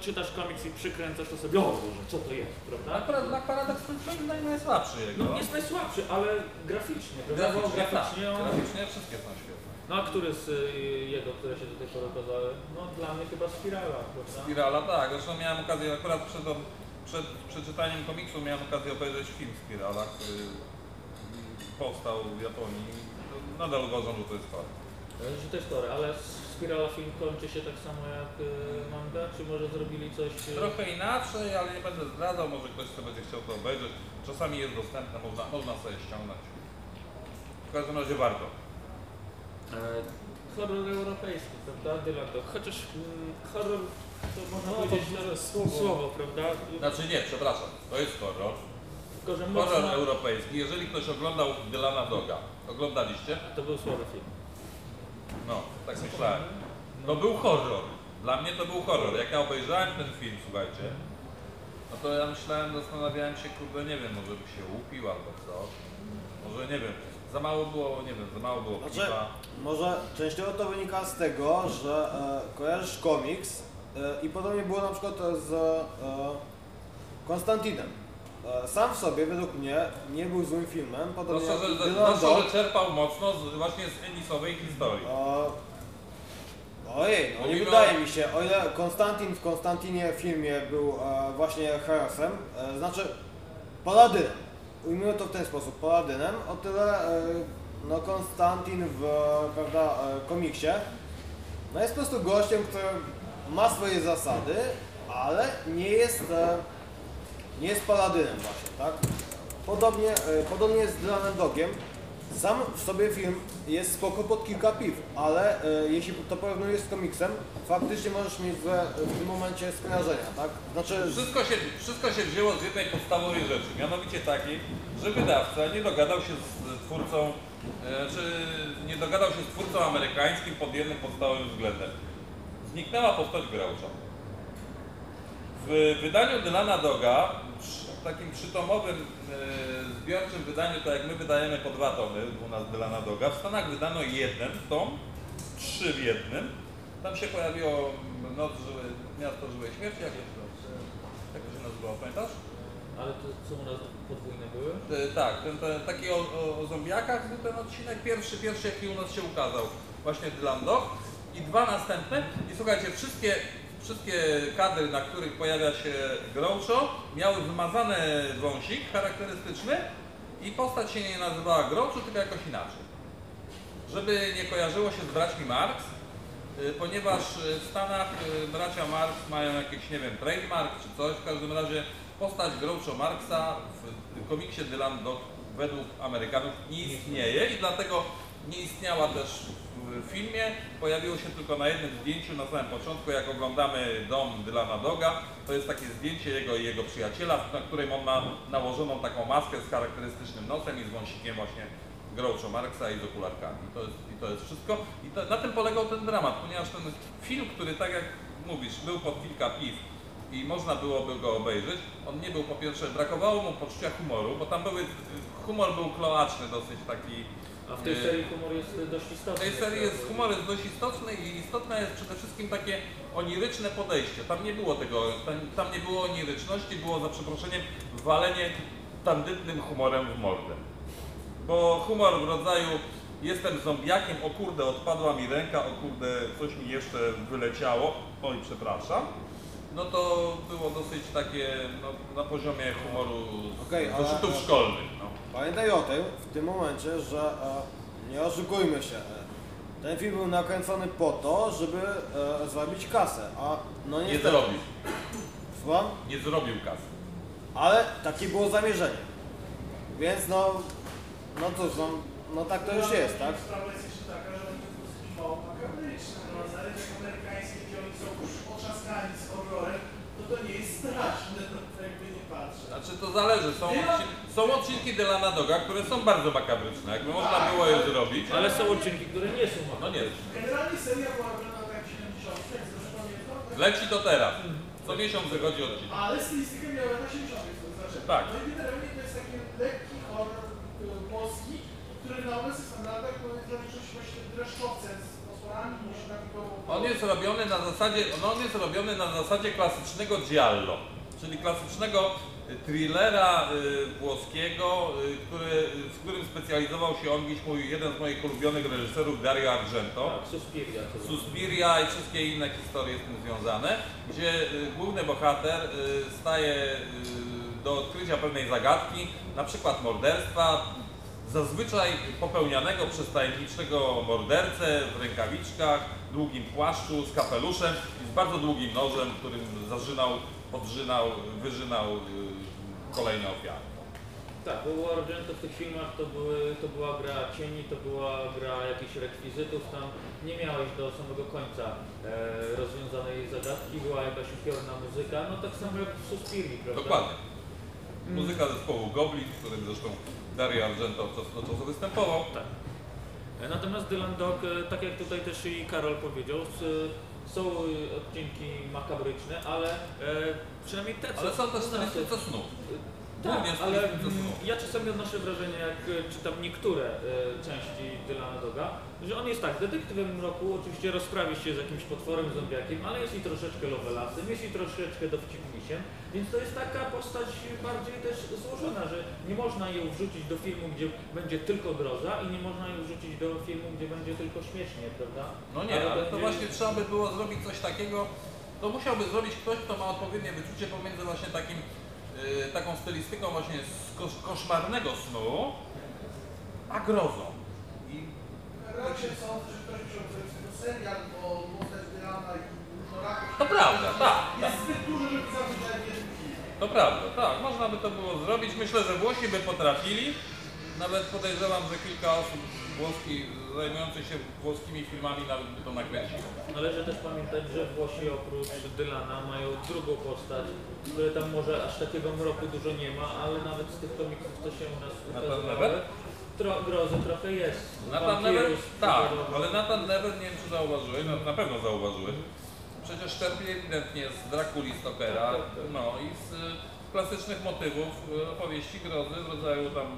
czytasz komiks i przykręcasz to sobie, o Boże, co to jest, prawda? Akurat Black Paradox to jest naj- najsłabszy jego. No jest najsłabszy, ale graficznie, prawda? Graficznie, tak. graficznie on... Graficznie wszystkie są świetne. No a który z y, jego, które się do tej pory okazały? No dla mnie chyba Spirala, prawda? Spirala, tak. Zresztą miałem okazję, akurat przed, przed przeczytaniem komiksu miałem okazję obejrzeć film Spirala, który powstał w Japonii. Nadal uważam, że to jest chore. Że to jest chory, ale Spirala film kończy się tak samo jak y, manga, czy może zrobili coś... y, Trochę inaczej, ale nie będę zdradzał, może ktoś kto będzie chciał to obejrzeć. Czasami jest dostępne, można, można sobie ściągnąć. W każdym razie warto. E, horror europejski, prawda? Dylan Dog. Chociaż mm, horror to można No to powiedzieć duże słowo. słowo. słowo, prawda? Znaczy nie, przepraszam, to jest horror. Tylko, że Horror mocno... europejski. Jeżeli ktoś oglądał Dylana Doga, oglądaliście? To był słaby film. No, tak myślałem. To był horror. Dla mnie to był horror. Jak ja obejrzałem ten film, słuchajcie, no to ja myślałem, zastanawiałem się, kurde, nie wiem, może by się upił albo co. Może nie wiem. Za mało było, nie wiem, za mało było Znaczy, piwa. może częściowo to wynika z tego, że e, kojarzysz komiks e, i podobnie było na przykład z e, Konstantinem. E, sam w sobie, według mnie, nie był złym filmem, No podobnie szczerze, jak że, Dylan zwłaszcza, Dog. że czerpał mocno z, właśnie z Enisowej historii. E, Ojej, no nie Mówimy wydaje o- mi się, o ile Konstantin w Konstantinie filmie był e, właśnie Herosem, e, znaczy Paladynem, ujmijmy to w ten sposób, Paladynem, o tyle e, no Konstantin w prawda, e, komiksie no jest po prostu gościem, który ma swoje zasady, ale nie jest, e, nie jest Paladynem właśnie, tak? Podobnie, e, podobnie jest z Dylanem Dogiem. Sam w sobie film jest spoko pod kilka piw, ale e, jeśli to porównujesz z komiksem, faktycznie możesz mieć w, w tym momencie skojarzenia, tak? Znaczy, Wszystko się, wszystko się wzięło z jednej podstawowej rzeczy, mianowicie takiej, że wydawca nie dogadał się z twórcą, e, czy nie dogadał się z twórcą amerykańskim pod jednym podstawowym względem. Zniknęła postać Groucha. W wydaniu Dylana Doga, takim trzytomowym e, zbiorczym wydaniu, tak jak my wydajemy po dwa tomy u nas Dylana Doga, w Stanach wydano jeden tom, trzy w jednym. Tam się pojawiło Noc Żyły, Miasto Żywej Śmierci, jak to, jak to się nazywało, pamiętasz? Ale to co u nas podwójne były? E, tak, ten, ten, taki o, o, o zombiakach był ten odcinek pierwszy, pierwszy jaki u nas się ukazał, właśnie Dylan Dog i dwa następne i słuchajcie, wszystkie, wszystkie kadry, na których pojawia się Groucho miały wymazany wąsik charakterystyczny i postać się nie nazywała Groucho, tylko jakoś inaczej. Żeby nie kojarzyło się z braćmi Marx, y, ponieważ y, w Stanach y, bracia Marx mają jakiś, nie wiem, trademark czy coś, w każdym razie postać Groucho Marxa w komiksie Dylan Dog według Amerykanów nie istnieje i dlatego nie istniała też w filmie, pojawiło się tylko na jednym zdjęciu na samym początku, jak oglądamy dom Dylana Doga, to jest takie zdjęcie jego i jego przyjaciela, na którym on ma nałożoną taką maskę z charakterystycznym nosem i z wąsikiem właśnie Groucho Marxa i z okularkami. To jest, i to jest wszystko. I to, na tym polegał ten dramat, ponieważ ten film, który tak jak mówisz, był pod kilka piw i można byłoby go obejrzeć, on nie był po pierwsze, brakowało mu poczucia humoru, bo tam były, humor był kloaczny dosyć taki, A w tej Yy, serii humor jest dość W istotny. tej serii jest humor jest dość istotny i istotne jest przede wszystkim takie oniryczne podejście. Tam nie było tego, tam, tam nie było oniryczności, było za przeproszeniem walenie tandetnym humorem w mordę. Bo humor w rodzaju jestem zombiakiem, o kurde odpadła mi ręka, o kurde coś mi jeszcze wyleciało, oj przepraszam. No to było dosyć takie no, na poziomie humoru z Okej, ale- szkolnych. No. Pamiętaj o tym w tym momencie, że e, nie oszukujmy się. E, ten film był nakręcony po to, żeby e, zrobić kasę, a no Nie niestety. zrobił, Słucham? nie zrobił kasy. Ale takie było zamierzenie. Więc no, no cóż, no, no tak to już jest, tak? Sprawa jest jeszcze taka, że to jest mało makabryczne. No, jak amerykańskie, gdzie oni są już otrzaskani z horrorem, to to nie jest straszne, no to jakby nie patrzę. Znaczy to zależy, są, odci- są odcinki Delana Doga, które są bardzo makabryczne, jakby można było je zrobić. Ale są odcinki, które nie są No nie, Generalnie seria była robiona tak w 70, jak dobrze pamiętam, tak? leci to teraz. Co miesiąc wychodzi odcinek. ale stylistykę miała na 70, to znaczy. Tak. No i generalnie to jest taki lekki horror y, polski, który na obecnych standardach no, jest zaliczyć właśnie dreszczowcem z potworami, niż takiego... On jest robiony na zasadzie, no on jest robiony na zasadzie klasycznego giallo, czyli klasycznego thrillera y, włoskiego, y, który, w którym specjalizował się on, gdzieś mój, jeden z moich ulubionych reżyserów, Dario Argento. Tak, Suspiria. Suspiria i wszystkie inne historie z tym związane, gdzie y, główny bohater staje do odkrycia pewnej zagadki, na przykład morderstwa, zazwyczaj popełnianego przez tajemniczego mordercę w rękawiczkach, długim płaszczu, z kapeluszem i z bardzo długim nożem, którym zażynał, podżynał, wyżynał kolejne ofiary. Tak, było Argento w tych filmach, to, były, to była gra cieni, to była gra jakichś rekwizytów, tam nie miałeś do samego końca e, rozwiązanej zagadki, była jakaś upiorna muzyka, no tak samo jak w Suspirii, prawda? Dokładnie. Muzyka zespołu Goblin, w którym zresztą Dario Argento od czasu do czasu występował. Tak. E, Natomiast Dylan Dog, e, tak jak tutaj też i Karol powiedział, s- są e, odcinki makabryczne, ale e, przynajmniej te, co Ale są też stylistyce snu. Tak, Głównie ale mm, ja czasami odnoszę wrażenie, jak e, czytam niektóre e, części Dylana Doga, że on jest tak, detektywem mroku, oczywiście rozprawi się z jakimś potworem, zombiakiem, ale jest i troszeczkę lovelasem, jest i troszeczkę dowcipnisiem, więc to jest taka postać bardziej też złożona, że nie można ją wrzucić do filmu, gdzie będzie tylko groza i nie można ją wrzucić do filmu, gdzie będzie tylko śmiesznie, prawda? No nie, ale to właśnie trzeba by było zrobić coś takiego, to musiałby zrobić ktoś, kto ma odpowiednie wyczucie pomiędzy właśnie takim, y, taką stylistyką właśnie z kosz, koszmarnego snu, a grozą. I Raczej sądzę, że ktoś musiał zrobić serial, bo postać Dylana i to prawda, tak, tak. To prawda, tak, można by to było zrobić. Myślę, że Włosi by potrafili. Nawet podejrzewam, że kilka osób włoskich zajmujących się włoskimi filmami nawet by to nakręciło. Należy też pamiętać, że Włosi oprócz Dylana mają drugą postać, której tam może aż takiego mroku dużo nie ma, ale nawet z tych komiksów, co się u nas ukazywały, tro, grozy trochę jest. Nathan Never? Tak, ale Nathan Never, nie wiem czy zauważyłeś, no, na pewno zauważyłeś. Przecież czerpie ewidentnie z Drakuli Stokera, Tak, tak, tak. no i z y, klasycznych motywów y, opowieści grozy w rodzaju tam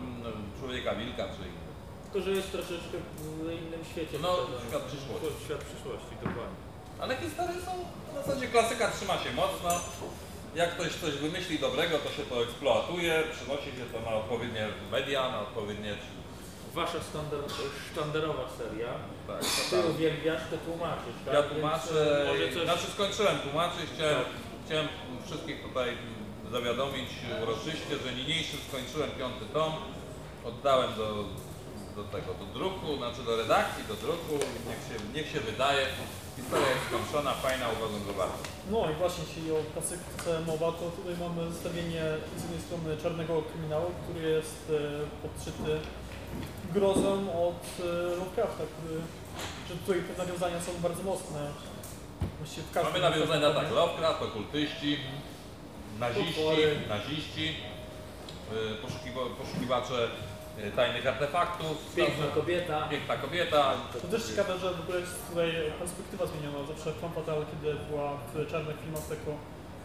Człowieka Wilka czy innych. Tylko, że jest troszeczkę w innym świecie. No, świat przyszłości. Świat przyszłości, dokładnie. Ale historie są, w zasadzie klasyka trzyma się mocno. Jak ktoś coś wymyśli dobrego, to się to eksploatuje, przynosi się to na odpowiednie media, na odpowiednie... Wasza sztandar, sztandarowa seria. Tak, Ty uwielbiasz, to tłumaczysz, tak? Ja tłumaczę, Może coś... znaczy skończyłem tłumaczyć, chciałem, Tak. chciałem wszystkich tutaj zawiadomić uroczyście, że niniejszym skończyłem piąty tom, oddałem do, do tego, do druku, znaczy do redakcji, do druku, niech się, niech się wydaje, historia jest skończona, fajna, uważam, że bardzo. No i właśnie, jeśli o klasyce mowa, to tutaj mamy zestawienie z jednej strony czarnego kryminału, który jest e, podszyty grozą od e, Lovecrafta, który, że tutaj te nawiązania są bardzo mocne. Właściwie w każdym Mamy nawiązania tak, Lovecraft, okultyści, naziści, Potwory. naziści, y, poszukiwa- poszukiwacze y, tajnych artefaktów, Piękna kobieta. piękna kobieta, To też ciekawe, że w ogóle jest tutaj perspektywa zmieniona. Zawsze Fan Fatale, kiedy była w czarnych filmach, to jako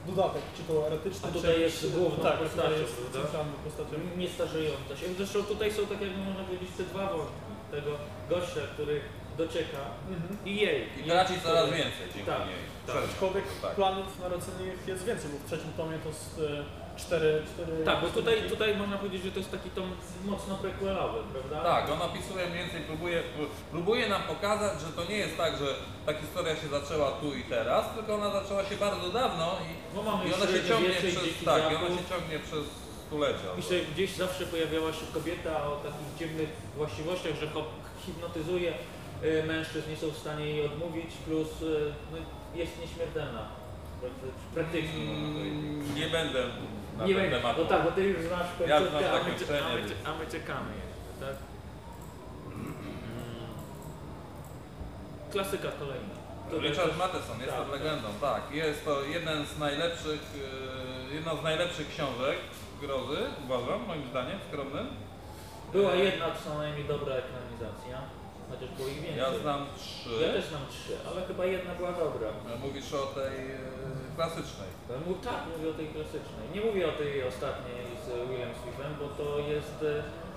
dodatek, czy to eretyczny, A czy tutaj jest jakiś- główną tak, postacią, tutaj jest prawda? centralną postacią. Nie starzejąca się. Zresztą tutaj są tak jakby można powiedzieć te dwa wątki. Tego gościa, który docieka Mhm. i jej. I traci jej coraz więcej dzięki Tak, niej. tak. Aczkolwiek tak. planów narodzennych jest więcej, bo w trzecim tomie to jest e, cztery, cztery... Tak, bo tutaj, tutaj można powiedzieć, że to jest taki tom mocno prequelowy, prawda? Tak, on opisuje mniej więcej, próbuje, próbuje nam pokazać, że to nie jest tak, że ta historia się zaczęła tu i teraz, tylko ona zaczęła się bardzo dawno i, Bo mamy i ona się ciągnie przez, tak, i ona się ciągnie przez stulecia. I że gdzieś zawsze pojawiała się kobieta o takich dziwnych właściwościach, że hipnotyzuje y, mężczyzn, nie są w stanie jej odmówić, plus y, no, jest nieśmiertelna. Prakty- Praktycznie. Mm, Nie będę na Nie ten wiem, temat. no tak, bo ty już znasz Ja końcówkę, znam a, my, zakończenie, a, my, a my czekamy jeszcze, tak? Mm. Klasyka kolejna. Tutaj Richard też- Matheson jest tak, to legendą, tak. Jest to jeden z najlepszych, e, jedna z najlepszych książek grozy, uważam, moim zdaniem, skromnym. Była jedna co najmniej dobra ekranizacja, chociaż było ich więcej. Ja znam Ja trzy. też znam trzy, ale chyba jedna była dobra. Mówisz o tej e, klasycznej. Mów, tak, mówię o tej klasycznej. Nie mówię o tej ostatniej z Willem Swift'em, bo to jest,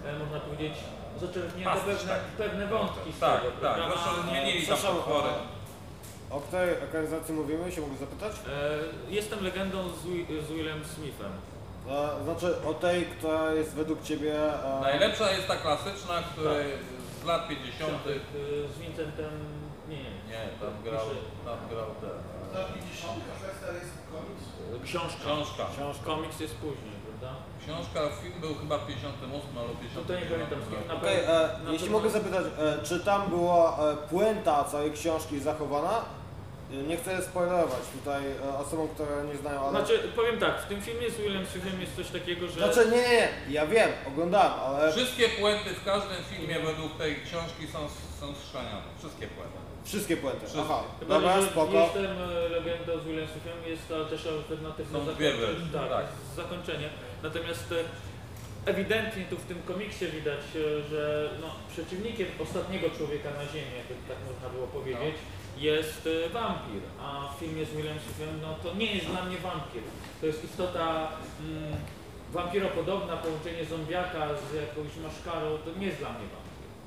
e, można powiedzieć, zaczerpnięte pewne, tak. pewne wątki z Tak, tego, tak, zresztą no, zmienili tam potwory. O której ekranizacji mówimy, się mogę zapytać? E, jestem legendą z, z Willem Smithem. E, znaczy o tej, która jest według Ciebie... E, Najlepsza jest ta klasyczna, której z lat 50. E, z Vincentem, nie, nie, Nie, tam grał, tam grał ten. 50. Książka. Książka. Książka. Komiks jest później, prawda? Książka, film był chyba w 58 albo 59. Tutaj nie pamiętam na Okej, pewno. e, na jeśli pewno- mogę zapytać, e, czy tam była e, puenta całej książki zachowana? E, Nie chcę spoilerować tutaj e, osobom, które nie znają, ale... Znaczy, powiem tak, w tym filmie z Willem Smithem jest coś takiego, że... Znaczy, nie, nie, nie, ja wiem, oglądałem, ale Wszystkie puenty w każdym filmie według tej książki są, są schrzanione. Wszystkie puenty. Wszystkie puenty. Wszystkie. Aha, Chyba, dobra, że spoko. jestem e, legendą z Willem Smithem, jest to też alternatywne Są dwie zakończenie. wersje, Tak, tak. zakończenie. Natomiast e, ewidentnie tu w tym komiksie widać, e, że no, przeciwnikiem ostatniego człowieka na Ziemi, jakby tak można było powiedzieć, jest e, wampir. A w filmie z Willem Smithem, no to nie jest dla mnie wampir. To jest istota mm, wampiropodobna, połączenie zombiaka z jakąś maszkarą, to nie jest dla mnie wampir.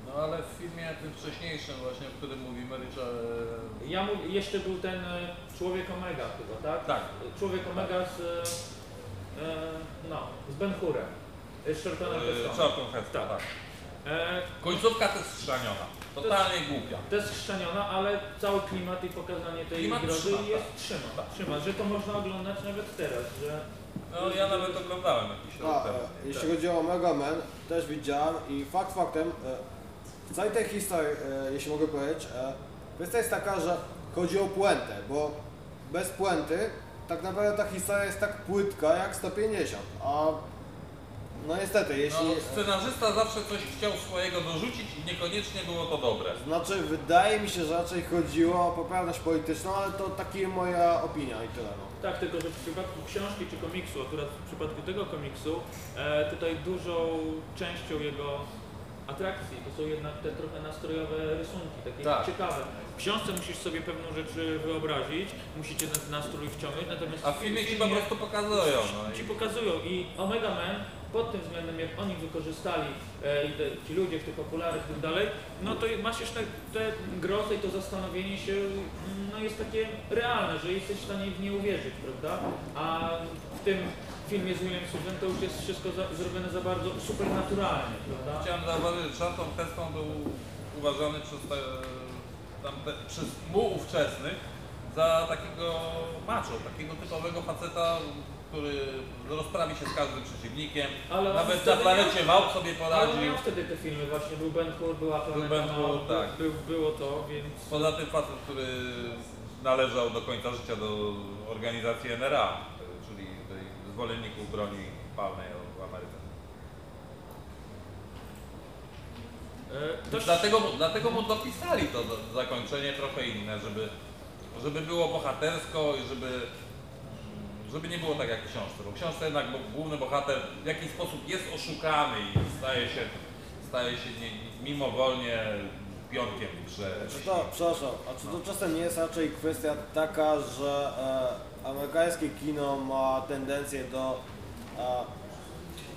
No ale w filmie tym wcześniejszym właśnie, o którym mówimy, Richard... Ja mu, jeszcze był ten e, człowiek Omega chyba, tak? Tak. Człowiek Omega z, e, e, no, z Ben Hurem, e, z Sheltonem e, Hestonem. Charlton Heston, Tak. tak. E, Końcówka też schrzaniona. Totalnie głupia. to jest chrzaniona, ale cały klimat i pokazanie tej Klimat grozy trzyma, jest tak. trzyma, Tak. trzyma, że to można oglądać nawet teraz, że No ja nawet oglądałem jakiś A, rok e, temu. jeśli chodzi o Mega Man, też widziałem i fakt faktem, e, całej tej historii, e, jeśli mogę powiedzieć, e, kwestia jest taka, że chodzi o puentę, bo bez puenty tak naprawdę ta historia jest tak płytka jak 150, a no niestety, jeśli... No, scenarzysta zawsze coś chciał swojego dorzucić i niekoniecznie było to dobre. Znaczy, wydaje mi się, że raczej chodziło o poprawność polityczną, ale to taka moja opinia i tyle. No. Tak, tylko że w przypadku książki czy komiksu, akurat w przypadku tego komiksu, e, tutaj dużą częścią jego atrakcji to są jednak te trochę nastrojowe rysunki, takie Tak. ciekawe. W książce musisz sobie pewną rzecz e, wyobrazić, musicie ten nastrój wciągnąć, natomiast A w filmie ci po prostu pokazują. No ci i... pokazują i Omega Man pod tym względem, jak oni wykorzystali e, te, ci ludzie w tych okularach i tak dalej, no to masz jeszcze tę grozę i to zastanowienie się, no jest takie realne, że jesteś w stanie w nie uwierzyć, prawda? A tym filmie z William Smithem to już jest wszystko za, zrobione za bardzo supernaturalnie, prawda? Chciałem zauważyć, że Charlton Heston był uważany przez, te, tamte, przez mu ówczesnych za takiego macho, takiego typowego faceta, który rozprawi się z każdym przeciwnikiem. Ale Nawet na planecie miał- Małp sobie Ale poradził. miał wtedy te filmy właśnie, był Ben Hur, była Planeta Ben Hur, Małp, tak. był, było to, więc... Poza tym facet, który należał do końca życia do organizacji NRA, zwolenników broni palnej w Ameryce. E, Dlatego, dlatego mu dopisali to zakończenie trochę inne, żeby, żeby było bohatersko i żeby, żeby nie było tak jak w książce. Bo w książce jednak bo- główny bohater w jakiś sposób jest oszukany i staje się, staje się nie, mimowolnie pionkiem w grze. Czy to, przepraszam, a czy to czasem nie jest raczej kwestia taka, że e, amerykańskie kino ma tendencję do e,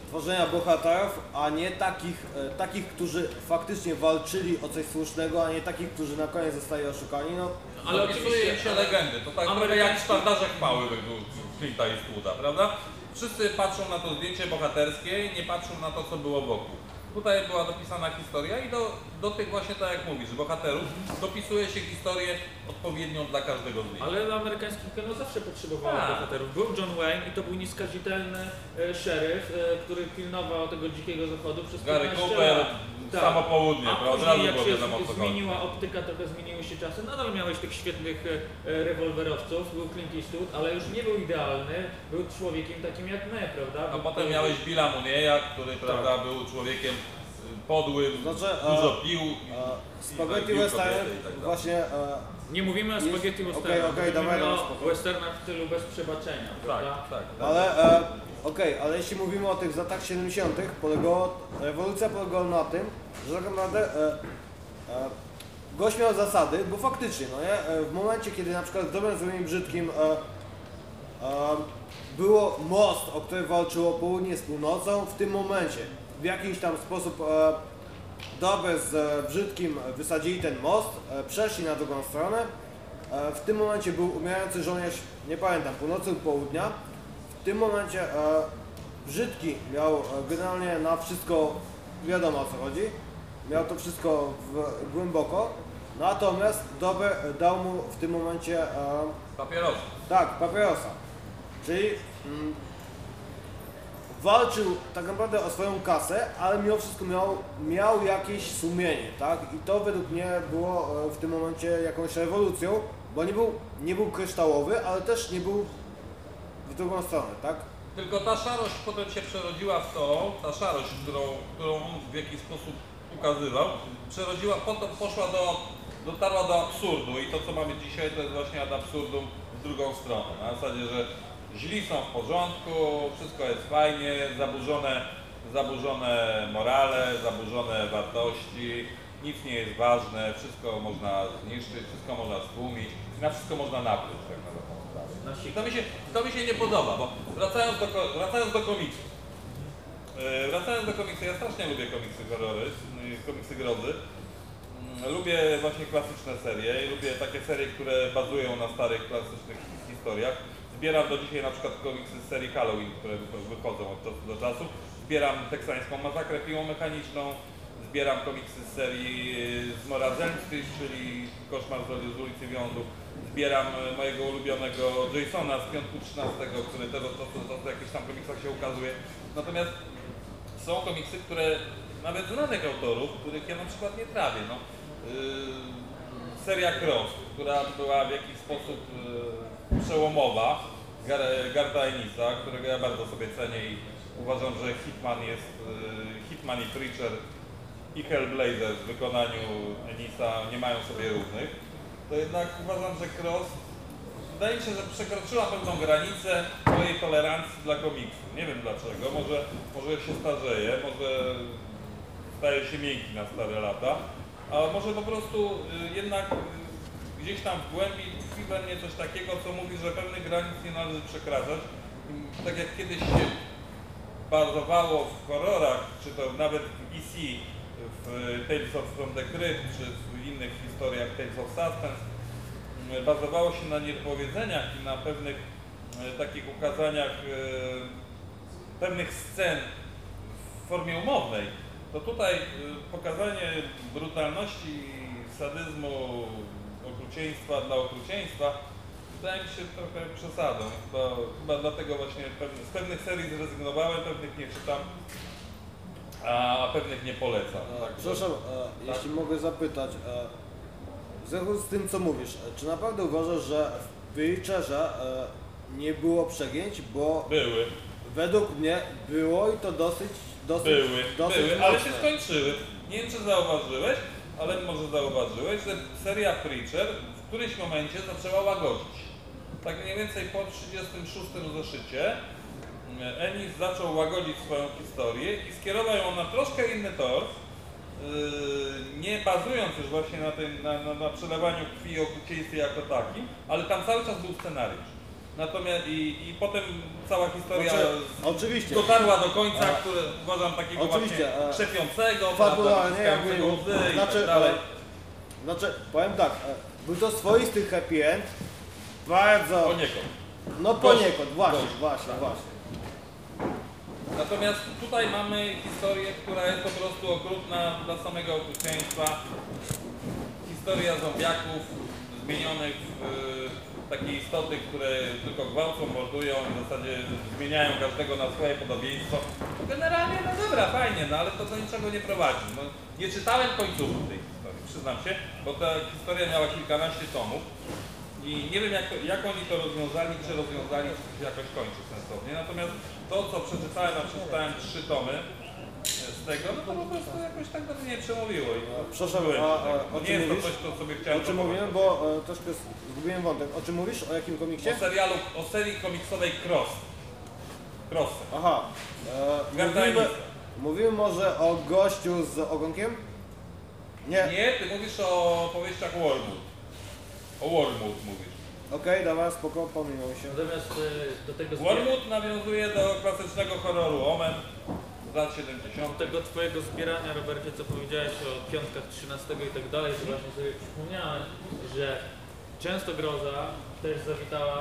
tworzenia bohaterów, a nie takich, e, takich, którzy faktycznie walczyli o coś słusznego, a nie takich, którzy na koniec zostali oszukani? No, Ale oczywiście się legendy, to tak trochę jak amerykański- sztandarze chwały według Clint'a Eastwooda, prawda? Wszyscy patrzą na to zdjęcie bohaterskie i nie patrzą na to, co było wokół. Tutaj była dopisana historia i do, do tych właśnie, tak jak mówisz, bohaterów dopisuje się historię odpowiednią dla każdego z nich. Ale amerykańskie kino zawsze potrzebowało Tak. bohaterów. Był John Wayne i to był nieskazitelny e, szeryf, e, który pilnował tego dzikiego zachodu przez Gary 15 Cooper, lat. Tak. samo południe, A prawda? Od później razu jak było się wiadomo, o co chodzi. zmieniła optyka, trochę zmieniły się czasy, nadal miałeś tych świetnych e, e, rewolwerowców, był Clint Eastwood, ale już nie był idealny, był człowiekiem takim jak my, prawda? A Był- potem miałeś Billa Munieja, który prawda, był człowiekiem podłym, Znaczy, dużo e, pił. e, spaghetti western kobiety i tak dalej. właśnie e, Nie mówimy o Jest- spaghetti okej, westernach, okej, mówimy dawaj, dawaj, o westernach w stylu bez przebaczenia, Tak, prawda? tak, tak. Ale e, okej, ale jeśli mówimy o tych latach 70., polegało, rewolucja polegała na tym, że tak naprawdę e, e, gość miał zasady, bo faktycznie, no nie, e, w momencie, kiedy na przykład w dobrym złym i brzydkim e, e, było most, o który walczyło południe z północą, w tym momencie w jakiś tam sposób e, dobre z e, brzydkim wysadzili ten most, e, przeszli na drugą stronę. E, w tym momencie był umierający żołnierz, nie pamiętam, północy lub południa. W tym momencie e, brzydki miał e, generalnie na wszystko wiadomo o co chodzi. Miał to wszystko w, głęboko. Natomiast dobry e, dał mu w tym momencie e, Papierosy. tak, papierosa. Czyli mm, walczył tak naprawdę o swoją kasę, ale mimo wszystko miał, miał jakieś sumienie, tak? I to według mnie było e, w tym momencie jakąś rewolucją, bo nie był, nie był kryształowy, ale też nie był w drugą stronę, tak? Tylko ta szarość potem się przerodziła w to, ta szarość, którą, którą on w jakiś sposób ukazywał, przerodziła, potem poszła do, dotarła do absurdu i to co mamy dzisiaj to jest właśnie ad absurdum w drugą stronę. Na zasadzie, że źli są w porządku, wszystko jest fajnie, zaburzone, zaburzone morale, zaburzone wartości, nic nie jest ważne, wszystko można zniszczyć, wszystko można stłumić, na wszystko można napluć tak na dobrą sprawę. To mi się, to mi się nie podoba, bo wracając do, wracając do komiksu. E, Wracając do komiksu, ja strasznie lubię komiksy horrory, y, komiksy grozy. Mm, Lubię właśnie klasyczne serie i lubię takie serie, które bazują na starych, klasycznych his- historiach. Zbieram do dzisiaj na przykład komiksy z serii Halloween, które wy- wychodzą od czasu do czasu. Zbieram teksańską masakrę piłą mechaniczną. Zbieram komiksy z serii y, z Mora Zemsty, czyli Koszmar z ulicy Wiązów. Zbieram y, mojego ulubionego Jasona z piątku 13, który też od czasu do czasu jakichś tam komiksach się ukazuje. Natomiast są komiksy, które nawet znanych autorów, których ja na przykład nie trawię. No. Yy, seria Cross, która była w jakiś sposób yy, przełomowa, Gar- Garda Enisa, którego ja bardzo sobie cenię i uważam, że Hitman jest, yy, Hitman i Preacher i Hellblazer w wykonaniu Enisa nie mają sobie równych, to jednak uważam, że Cross wydaje mi się, że przekroczyła pewną granicę mojej tolerancji dla komiksu. Nie wiem dlaczego, może, może się starzeje, może staje się miękki na stare lata, a może po prostu y, jednak y, gdzieś tam w głębi tkwi we mnie coś takiego, co mówi, że pewnych granic nie należy przekraczać. Tak jak kiedyś się bazowało w horrorach, czy to nawet w EC, w Tales of From the Crypt, czy w innych historiach Tales of Suspense, bazowało się na niedopowiedzeniach i na pewnych e, takich ukazaniach e, pewnych scen w formie umownej, to tutaj e, pokazanie brutalności, sadyzmu, okrucieństwa dla okrucieństwa wydaje mi się trochę przesadą. Chyba, chyba dlatego właśnie pewne, z pewnych serii zrezygnowałem, pewnych nie czytam, a pewnych nie polecam. E, Także- Przepraszam, e, jeśli mogę zapytać, e, w związku z tym co mówisz, e, czy naprawdę uważasz, że w Preacherze e, nie było przegięć, bo Były. według mnie było i to dosyć, dosyć, Były, dosyć były, ale mocne. się skończyły. Nie wiem, czy zauważyłeś, ale może zauważyłeś, że seria Preacher w którymś momencie zaczęła łagodzić. Tak mniej więcej po 36 zeszycie mm, Ennis zaczął łagodzić swoją historię i skierował ją na troszkę inny tor, Yy, nie bazując już właśnie na, tym, na, na, na przelewaniu krwi i okrucieństwie jako takim, ale tam cały czas był scenariusz. Natomiast i, i potem cała historia Znaczy, z- oczywiście. dotarła do końca, A- które uważam takiego Oczywiście, właśnie krzepiącego, Fabularnie, jakby, łzy i znaczy, tak dalej. e, znaczy, powiem tak, e, był to swoisty happy end, bardzo, Poniekąd. no poniekąd, właśnie, Gość. właśnie, Tak. właśnie. Natomiast tutaj mamy historię, która jest po prostu okrutna dla samego okrucieństwa. Historia zombiaków zmienionych w takie istoty, które tylko gwałcą, mordują i w zasadzie zmieniają każdego na swoje podobieństwo. Generalnie no dobra, fajnie, no ale to do niczego nie prowadzi. No, nie czytałem końcówki tej historii, przyznam się, bo ta historia miała kilkanaście tomów. I nie wiem jak, jak oni to rozwiązali, czy rozwiązali, czy jakoś kończy sensownie. Natomiast to, co przeczytałem, a przeczytałem trzy tomy z tego, no to po prostu jakoś tak do mnie nie przemówiło. I Przepraszam, byłem a- a o nie czym jest to mówisz? coś, co sobie chciałem O czym mówimy, bo e, troszkę zgubiłem wątek. O czym mówisz? O jakim komiksie? O serialu, o serii komiksowej Cross. Cross. Aha, e, mówimy, Gardanica. mówimy może o gościu z ogonkiem? Nie, Nie, ty mówisz o powieściach Wormwood. O Wormwood mówisz. okej, dobra, spoko, pominął się. Natomiast e, do tego Wormwood nawiązuje do klasycznego horroru Omen lat 70. do tego twojego zbierania, Robercie, co powiedziałeś o piątkach 13 i tak dalej, to właśnie sobie przypomniałem, że często Groza też zawitała,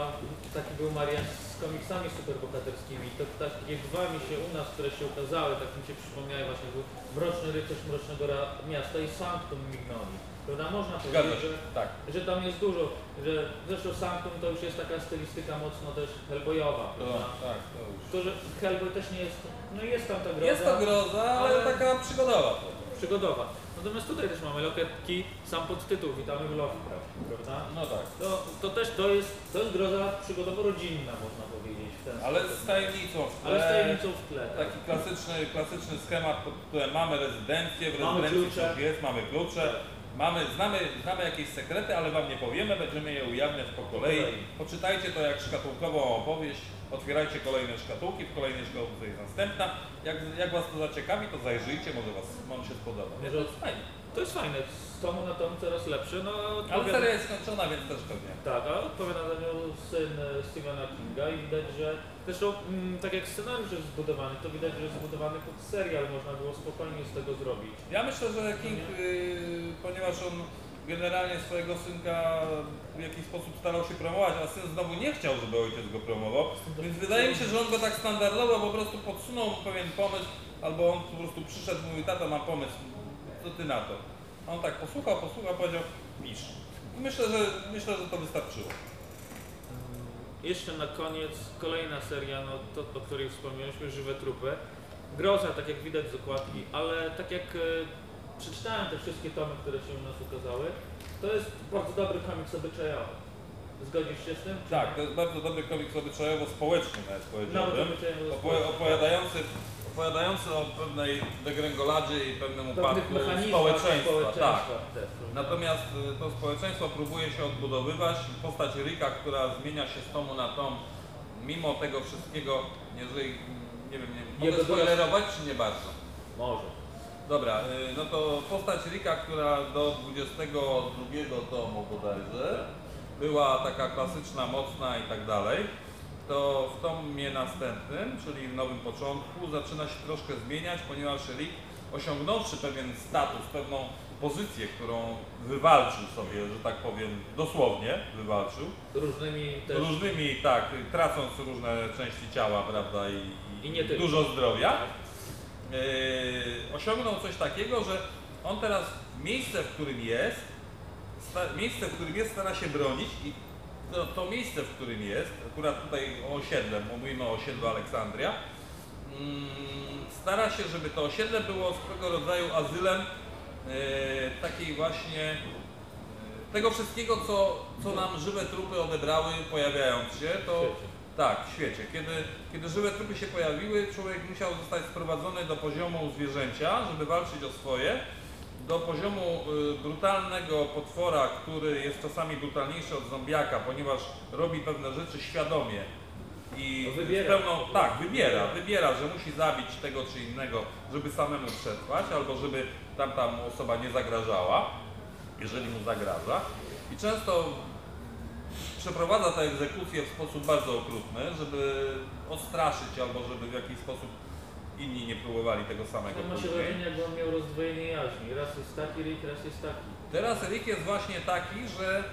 taki był mariaż z komiksami superbohaterskimi. To takie dwa mi się u nas, które się ukazały, tak mi się przypomniały właśnie, był Mroczny Rycerz Mrocznego Miasta i Sanctum Mignoni. Prawda? Można powiedzieć, że tak. że tam jest dużo, że zresztą Sanctum to już jest taka stylistyka mocno też Hellboyowa, prawda? tak, to już. To, że Hellboy też nie jest, no jest tam ta groza Jest to groza, ale ale- taka przygodowa. przygodowa. Natomiast tutaj też mamy loketki, sam podtytuł, witamy w Lovecraft, prawda? No tak. To, to też to jest, to jest groza przygodowo-rodzinna, można powiedzieć w ten Ale sposób. z tajemnicą w tle. Ale z tajemnicą w tle, tak. Taki klasyczny, klasyczny schemat, pod którym mamy rezydencję, w Mamy rezydencji klucze. coś jest, mamy klucze, Tak. mamy, znamy, znamy jakieś sekrety, ale wam nie powiemy, będziemy je ujawniać po kolei. kolei. Poczytajcie to jak szkatułkową opowieść, otwierajcie kolejne szkatułki, w kolejnej szkatułce jest następna. Jak, jak was to zaciekawi, to zajrzyjcie, może was, wam się spodoba. Nie, to jest fajnie. To jest fajne, z tomu na tom coraz lepsze, no Ale odpowiada- seria jest skończona, więc też pewnie. Tak, a odpowiada za nią syn e, Stephena Kinga i widać, że zresztą mm, tak jak scenariusz jest zbudowany, to widać, że jest zbudowany pod serial, można było spokojnie z tego zrobić. Ja myślę, że King, yy, ponieważ on generalnie swojego synka w jakiś sposób starał się promować, a syn znowu nie chciał, żeby ojciec go promował, więc wydaje mi się, że on go tak standardowo po prostu podsunął pewien pomysł, albo on po prostu przyszedł, mówi, tata mam pomysł, co ty na to? A on tak posłuchał, posłuchał, powiedział, pisz. I myślę, że myślę, że to wystarczyło. Jeszcze na koniec kolejna seria, no to, o której wspomnieliśmy, Żywe Trupy. Groza, tak jak widać z okładki, ale tak jak e, przeczytałem te wszystkie tomy, które się u nas ukazały, to jest bardzo dobry komiks obyczajowy. Zgodzisz się z tym? czy Tak, to jest bardzo dobry komiks obyczajowo-społeczny nawet Nawet powiedziałbym. obyczajowy. Opowi- opowiadający, opowiadający o pewnej degrengoladzie i pewnym upadku mechanizmach społeczeństwa. Tak. też, prawda? Natomiast y, to społeczeństwo próbuje się odbudowywać. Postać Rika, która zmienia się z tomu na tom, mimo tego wszystkiego, jeżeli, mm, nie wiem, nie Jego mogę spoilerować czy nie bardzo? Może. Dobra, y, no to postać Rika, która do 22 tomu bodajże była taka klasyczna, mocna i tak dalej, to w tomie następnym, czyli w nowym początku, zaczyna się troszkę zmieniać, ponieważ Rick osiągnąwszy pewien status, pewną pozycję, którą wywalczył sobie, że tak powiem, dosłownie wywalczył, Różnymi też. różnymi, tak, tracąc różne części ciała, prawda, i, I tylko. dużo zdrowia, yy, osiągnął coś takiego, że on teraz miejsce, w którym jest, miejsce, w którym jest, stara się bronić i to, to miejsce, w którym jest, akurat tutaj o osiedle, mówimy o osiedlu Aleksandria, mm, stara się, żeby to osiedle było swego rodzaju azylem yy, takiej właśnie yy, tego wszystkiego, co, co nam żywe trupy odebrały, pojawiając się, to tak, w świecie. Kiedy, kiedy żywe trupy się pojawiły, człowiek musiał zostać sprowadzony do poziomu zwierzęcia, żeby walczyć o swoje, do poziomu y, brutalnego potwora, który jest czasami brutalniejszy od zombiaka, ponieważ robi pewne rzeczy świadomie i No wybiera. pełną, tak, wybiera, wybiera, że musi zabić tego czy innego, żeby samemu przetrwać, albo żeby tamta mu osoba nie zagrażała, jeżeli mu zagraża. I często przeprowadza tę egzekucję w sposób bardzo okrutny, żeby odstraszyć albo żeby w jakiś sposób inni nie próbowali tego samego To ma się wrażenie, jakby on miał rozdwojenie jaźni. Raz jest taki Rick, raz jest taki. Teraz Rick jest właśnie taki, że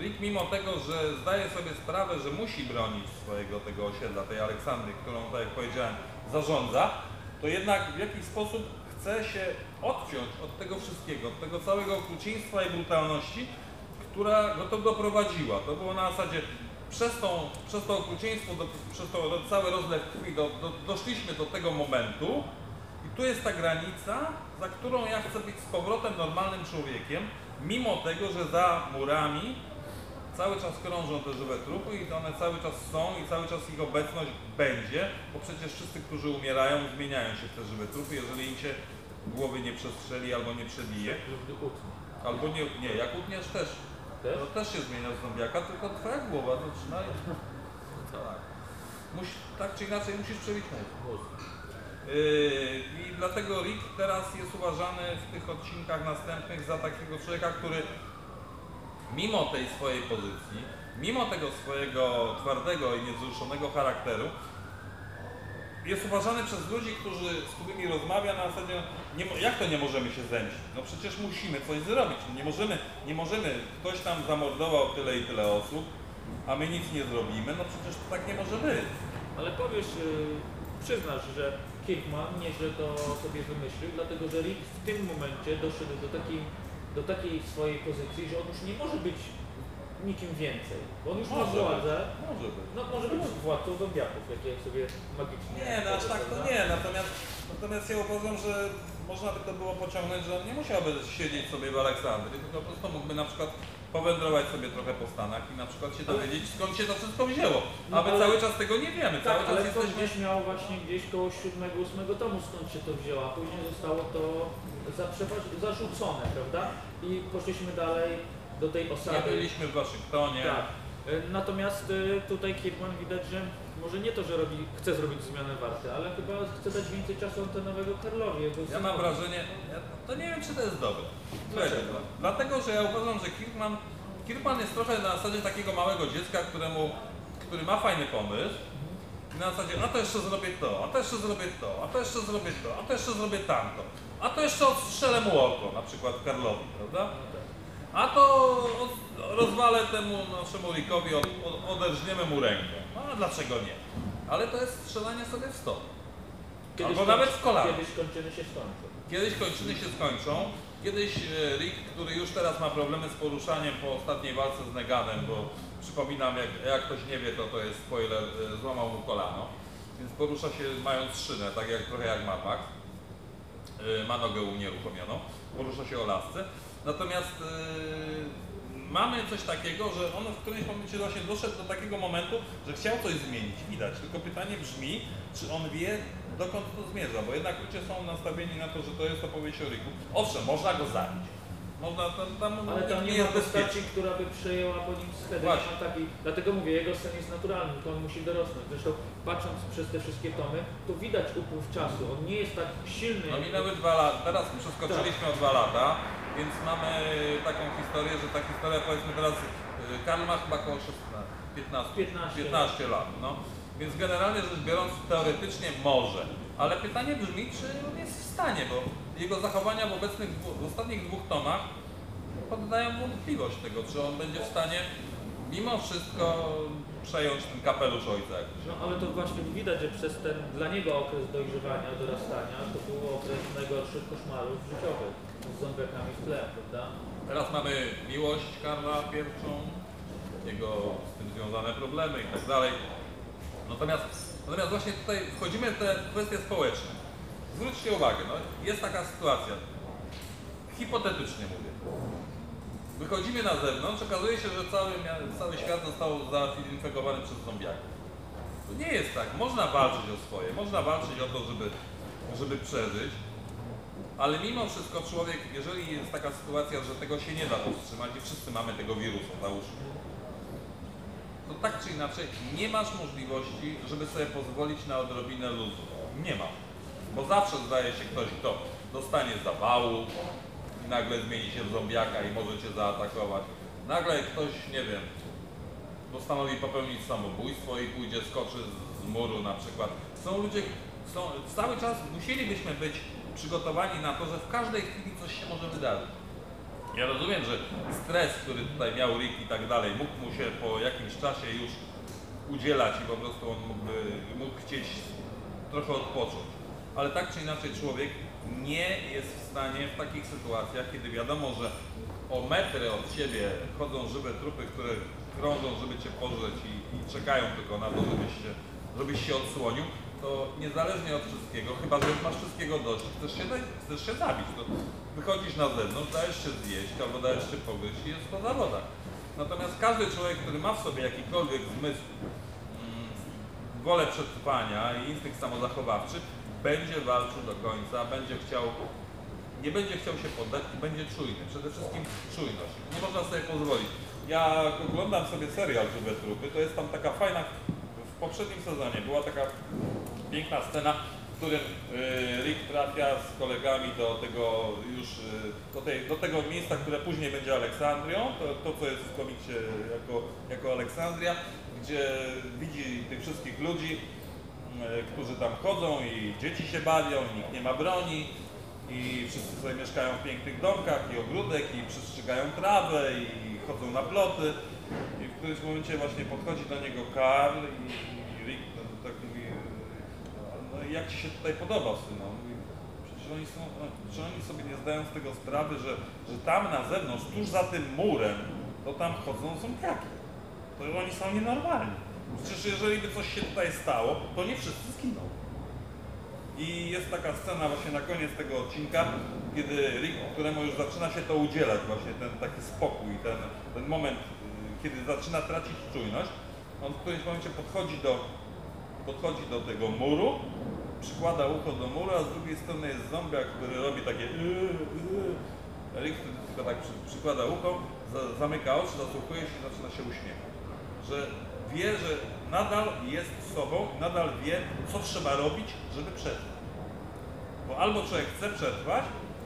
Rick mimo tego, że zdaje sobie sprawę, że musi bronić swojego tego osiedla, tej Aleksandry, którą, tak jak powiedziałem, zarządza, to jednak w jakiś sposób chce się odciąć od tego wszystkiego, od tego całego okrucieństwa i brutalności, która go to doprowadziła. To było na zasadzie przez, tą, przez to okrucieństwo, do, przez to cały rozlew krwi do, do, doszliśmy do tego momentu i tu jest ta granica, za którą ja chcę być z powrotem normalnym człowiekiem, mimo tego, że za murami cały czas krążą te żywe trupy i one cały czas są i cały czas ich obecność będzie, bo przecież wszyscy, którzy umierają, zmieniają się w te żywe trupy, jeżeli im się głowy nie przestrzeli albo nie przebije. Albo nie, nie, jak utniesz też. Też? To też się zmienia z zombiaka, tylko twoja głowa zaczyna. Tak. Musi, tak czy inaczej musisz przebić mózg. Mózg. Yy, I dlatego Rick teraz jest uważany w tych odcinkach następnych za takiego człowieka, który mimo tej swojej pozycji, mimo tego swojego twardego i niewzruszonego charakteru, jest uważany przez ludzi, którzy, z którymi rozmawia na zasadzie, nie, jak to nie możemy się zemścić? No przecież musimy coś zrobić. Nie możemy, nie możemy, ktoś tam zamordował tyle i tyle osób, a my nic nie zrobimy, no przecież to tak nie może być. Ale powiesz, yy, przyznasz, że Kirkman nieźle to sobie wymyślił, dlatego że Rick w tym momencie doszedł do takiej, do takiej swojej pozycji, że on już nie może być nikim więcej. Bo on już ma Może władzę, Może być. no może być władcą zombiaków, jak ja sobie magicznie... Nie, no aż tak to nie, natomiast, natomiast ja uważam, że można by to było pociągnąć, że on nie musiałby siedzieć sobie w Aleksandrii, tylko po prostu mógłby na przykład powędrować sobie trochę po Stanach i na przykład się dowiedzieć, skąd się to wszystko wzięło. No A my ale- cały czas tego nie wiemy, Tak, cały czas ale to jesteśmy... gdzieś miał właśnie gdzieś koło 7-8 tomu skąd się to wzięło, a później zostało to zarzucone, prawda? I poszliśmy dalej do tej Nie osady. byliśmy w Waszyngtonie. Tak. E, Natomiast e, tutaj Kirkman widać, że może nie to, że robi, chce zrobić zmianę warty, ale chyba chce dać więcej czasu antenowego Karlowi. jego Ja mam wrażenie, ja, to nie wiem czy to jest dobre. Dlaczego? Dlatego, że ja uważam, że Kirkman, Kirkman jest trochę na zasadzie takiego małego dziecka, któremu, który ma fajny pomysł i na zasadzie, a to jeszcze zrobię to, a to jeszcze zrobię to, a to jeszcze zrobię to, a to jeszcze zrobię tamto, a to jeszcze odstrzelę mu oko, na przykład Karlowi, prawda? A to rozwalę temu naszemu Rickowi, od, od, oderżniemy mu rękę. No a dlaczego nie? Ale to jest strzelanie sobie w stopę. Albo nawet w kolano. Kiedyś kończyny się skończą. Kiedyś kończyny się skończą. Kiedyś e, Rick, który już teraz ma problemy z poruszaniem po ostatniej walce z Neganem, bo przypominam, jak, jak ktoś nie wie, to to jest spoiler, e, złamał mu kolano. Więc porusza się mając szynę, tak jak trochę jak Mad Max. E, Ma nogę unieruchomioną, porusza się o lasce. Natomiast e, mamy coś takiego, że on w którymś momencie właśnie doszedł do takiego momentu, że chciał coś zmienić, widać. Tylko pytanie brzmi, czy on wie, dokąd to zmierza, bo jednak ludzie są nastawieni na to, że to jest opowieść o Riku. Owszem, można go zabić. Można tam, tam Ale tam nie ma jest bezpiecznie. postaci, która by przejęła po nim schedę. Nie Właśnie. ma takiej, dlatego mówię, jego sen jest naturalny, to on musi dorosnąć. Zresztą patrząc przez te wszystkie tomy, to widać upływ czasu. On nie jest tak silny. No minęły dwa lata, teraz przeskoczyliśmy o dwa lata, więc mamy taką historię, że ta historia powiedzmy teraz, y, Karl ma chyba około 16, 15, 15 15 lat, no. Więc generalnie rzecz biorąc teoretycznie może, ale pytanie brzmi, czy on jest w stanie, bo jego zachowania w obecnych, w ostatnich dwóch tomach poddają wątpliwość tego, czy on będzie w stanie mimo wszystko przejąć ten kapelusz ojca. No ale to właśnie widać, że przez ten dla niego okres dojrzewania, dorastania, to był okres najgorszych koszmarów życiowych w tle, prawda? Teraz mamy miłość Karla pierwszą, jego z tym związane problemy i tak dalej. Natomiast, natomiast właśnie tutaj wchodzimy w te kwestie społeczne. Zwróćcie uwagę, no, jest taka sytuacja, hipotetycznie mówię. Wychodzimy na zewnątrz, okazuje się, że cały, cały świat został zainfekowany przez zombiaki. To nie jest tak. Można walczyć o swoje, można walczyć o to, żeby, żeby przeżyć, ale mimo wszystko człowiek, jeżeli jest taka sytuacja, że tego się nie da powstrzymać i wszyscy mamy tego wirusa, załóżmy, to tak czy inaczej nie masz możliwości, żeby sobie pozwolić na odrobinę luzu. Nie ma. Bo zawsze zdaje się ktoś, kto dostanie zawału i nagle zmieni się w zombiaka i może cię zaatakować. Nagle ktoś, nie wiem, postanowi popełnić samobójstwo i pójdzie, skoczy z, z muru na przykład. Są ludzie, są, cały czas musielibyśmy być przygotowani na to, że w każdej chwili coś się może wydarzyć. Ja rozumiem, że stres, który tutaj miał Rick i tak dalej, mógł mu się po jakimś czasie już udzielać i po prostu on mógłby, mógł chcieć trochę odpocząć. Ale tak czy inaczej człowiek nie jest w stanie w takich sytuacjach, kiedy wiadomo, że o metry od ciebie chodzą żywe trupy, które krążą, żeby cię pożreć i, i czekają tylko na to, żebyś się, żebyś się odsłonił, to niezależnie od wszystkiego, chyba że masz wszystkiego dość, chcesz się, chcesz się zabić, to wychodzisz na zewnątrz, dajesz się zjeść albo dajesz się pogryźć i jest po zawodach. Natomiast każdy człowiek, który ma w sobie jakikolwiek zmysł, mm, wolę przetrwania i instynkt samozachowawczy, będzie walczył do końca, będzie chciał, nie będzie chciał się poddać i będzie czujny. Przede wszystkim czujność. Nie można sobie pozwolić. Ja oglądam sobie serial Żywe Trupy, to jest tam taka fajna, w poprzednim sezonie była taka piękna scena, w którym y, Rick trafia z kolegami do tego już, y, do, tej, do tego miejsca, które później będzie Aleksandrią, to, to co jest w komiksie jako, jako Aleksandria, gdzie widzi tych wszystkich ludzi, y, którzy tam chodzą i dzieci się bawią, i nikt nie ma broni i wszyscy sobie mieszkają w pięknych domkach i ogródek i przestrzygają trawę i chodzą na ploty. I w którymś momencie właśnie podchodzi do niego Karl i, i Rick no, tak mówi no i jak Ci się tutaj podoba synu? Przecież oni, są, no, czy oni sobie nie zdają z tego sprawy, że, że tam na zewnątrz, tuż za tym murem, to tam chodzą zombiaki. To oni są nienormalni. Przecież jeżeli by coś się tutaj stało, to nie wszyscy zginą. I jest taka scena właśnie na koniec tego odcinka, kiedy Rick, któremu już zaczyna się to udzielać, właśnie ten taki spokój, ten, ten moment, y, kiedy zaczyna tracić czujność, on w którymś momencie podchodzi do, podchodzi do tego muru, przykłada ucho do muru, a z drugiej strony jest zombiak, który robi takie yy, yy. Wtedy tylko tak przy, przykłada ucho, za, zamyka oczy, zasłuchuje się i zaczyna się uśmiechać. Że wie, że nadal jest sobą, nadal wie, co trzeba robić, żeby przetrwać. Bo albo człowiek chce przetrwać,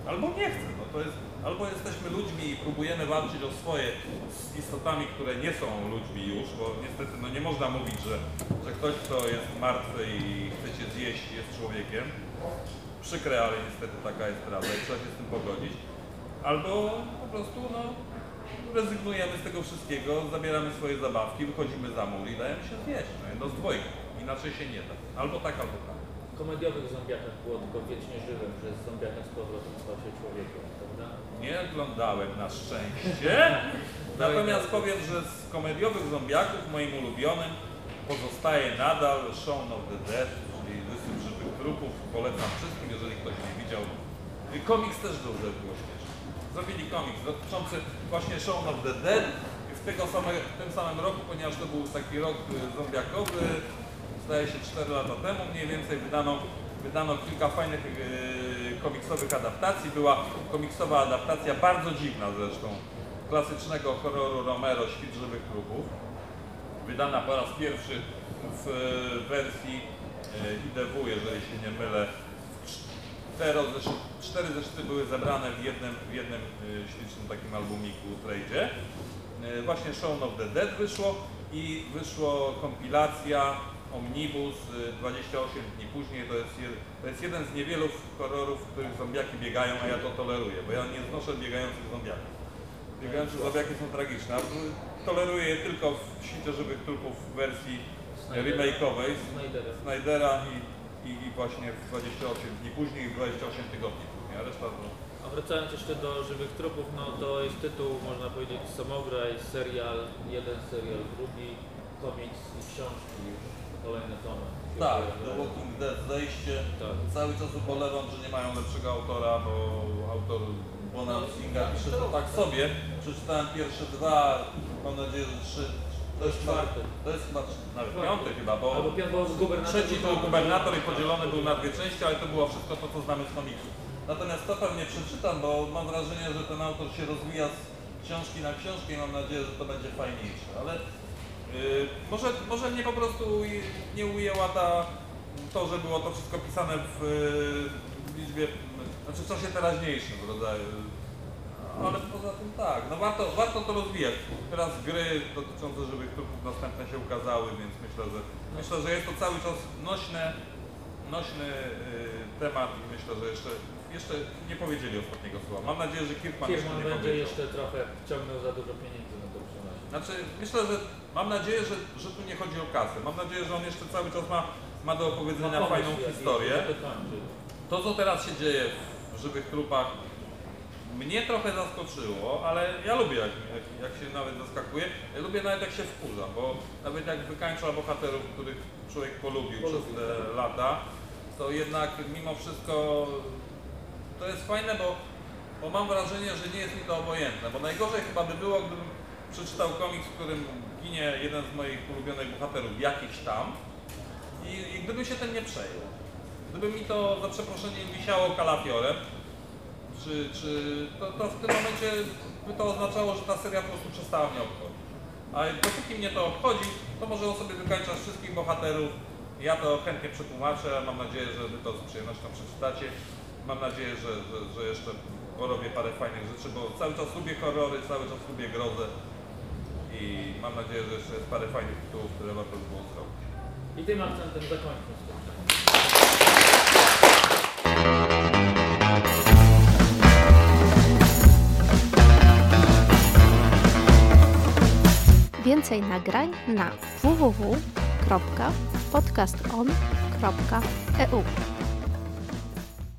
albo nie chce. No to jest, albo jesteśmy ludźmi i próbujemy walczyć o swoje z istotami, które nie są ludźmi już, bo niestety no nie można mówić, że, że ktoś, kto jest martwy i chce cię zjeść, jest człowiekiem. Przykre, ale niestety taka jest prawda i trzeba się z tym pogodzić. Albo po prostu no, rezygnujemy z tego wszystkiego, zabieramy swoje zabawki, wychodzimy za mur i dajemy się zjeść. No jedno z dwojga. Inaczej się nie da. Albo tak, albo tak. Komediowych zombiakach było tylko wiecznie żywym, że z zombiaka z powrotem stał się człowiekiem, prawda? Nie oglądałem na szczęście. Natomiast powiem, że z komediowych zombiaków moim ulubionym pozostaje nadal Shaun of the Dead, czyli Wysyp żywych trupów. Polecam wszystkim, jeżeli ktoś nie widział. Komiks też był śmieszny. Zrobili komiks dotyczący właśnie Shaun of the Dead w, tego w tym samym roku, ponieważ to był taki rok y, zombiakowy, zdaje się 4 lata temu mniej więcej wydano, wydano kilka fajnych yy, komiksowych adaptacji. Była komiksowa adaptacja, bardzo dziwna zresztą, klasycznego horroru Romero, Świt żywych trupów. Wydana po raz pierwszy w yy, wersji yy, IDW, jeżeli się nie mylę. Cztery zeszyty, zeszyty były zebrane w jednym, w jednym yy, ślicznym takim albumiku, tradzie. Yy, właśnie Shaun of the Dead wyszło i wyszło kompilacja Omnibus y, 28 dni później. To jest, to jest jeden z niewielu horrorów, w których zombiaki biegają, a ja to toleruję, bo ja nie znoszę biegających zombiaków. Biegające zombiaki są tragiczne, y, toleruję je tylko w Świcie Żywych Trupów w wersji remake'owej Snydera. Snydera i, i, i właśnie w 28 dni później i w 28 tygodni później, a reszta to... A wracając jeszcze do żywych trupów, no to jest tytuł, można powiedzieć, samograj, serial, jeden serial, drugi, komiks i książki już, kolejne tomy. Tak, The Walking Dead, zejście. Tak. Cały czas ubolewam, że nie mają lepszego autora, bo autor Bona Singa pisze to tak sobie. Przeczytałem pierwsze dwa, mam nadzieję, że trzy. To jest Czwarty. to jest chyba nawet piąty chyba, bo Albo piąty, bo gubernator trzeci był był gubernator i podzielony był na dwie części, ale to było wszystko to, co znamy z komiksu. Natomiast to pewnie przeczytam, bo mam wrażenie, że ten autor się rozwija z książki na książkę i mam nadzieję, że to będzie fajniejsze. Ale Yy, może, może mnie po prostu nie ujęła ta, to, że było to wszystko pisane w, yy, liczbie, znaczy w czasie teraźniejszym w rodzaju. Ale poza tym tak, no warto, warto to rozwijać. Teraz gry dotyczące żywych trupów następne się ukazały, więc myślę, że myślę, że jest to cały czas nośne, nośny yy, temat i myślę, że jeszcze, jeszcze nie powiedzieli ostatniego słowa. Mam nadzieję, że Kirkman jeszcze nie będzie powiedział. jeszcze trochę ciągnął za dużo pieniędzy na to przenosi. Znaczy, myślę, że mam nadzieję, że, że tu nie chodzi o kasę. Mam nadzieję, że on jeszcze cały czas ma, ma do opowiedzenia No, fajną historię. To, co teraz się dzieje w żywych trupach, mnie trochę zaskoczyło, ale ja lubię, jak, jak, jak się nawet zaskakuje. Ja lubię nawet, jak się wkurza, bo nawet jak wykańcza bohaterów, których człowiek polubił przez te lata, to jednak mimo wszystko to jest fajne, bo, bo mam wrażenie, że nie jest mi to obojętne. Bo najgorzej chyba by było, gdybym przeczytał komiks, w którym ginie jeden z moich ulubionych bohaterów, jakiś tam, i, i się tym nie przejął. Gdyby mi to za przeproszeniem wisiało kalafiorem, czy, czy to, to w tym momencie by to oznaczało, że ta seria po prostu przestała mnie obchodzić. A dopóki mnie to obchodzi, to może on sobie wykańczać wszystkich bohaterów. Ja to chętnie przetłumaczę, mam nadzieję, że wy to z przyjemnością przeczytacie. Mam nadzieję, że, że, że jeszcze porobię parę fajnych rzeczy, bo cały czas lubię horrory, cały czas lubię grozę i mam nadzieję, że jeszcze jest parę fajnych tytułów, które warto by było zrobić. I tym akcentem zakończmy spotkanie. Więcej nagrań na www.podcaston.eu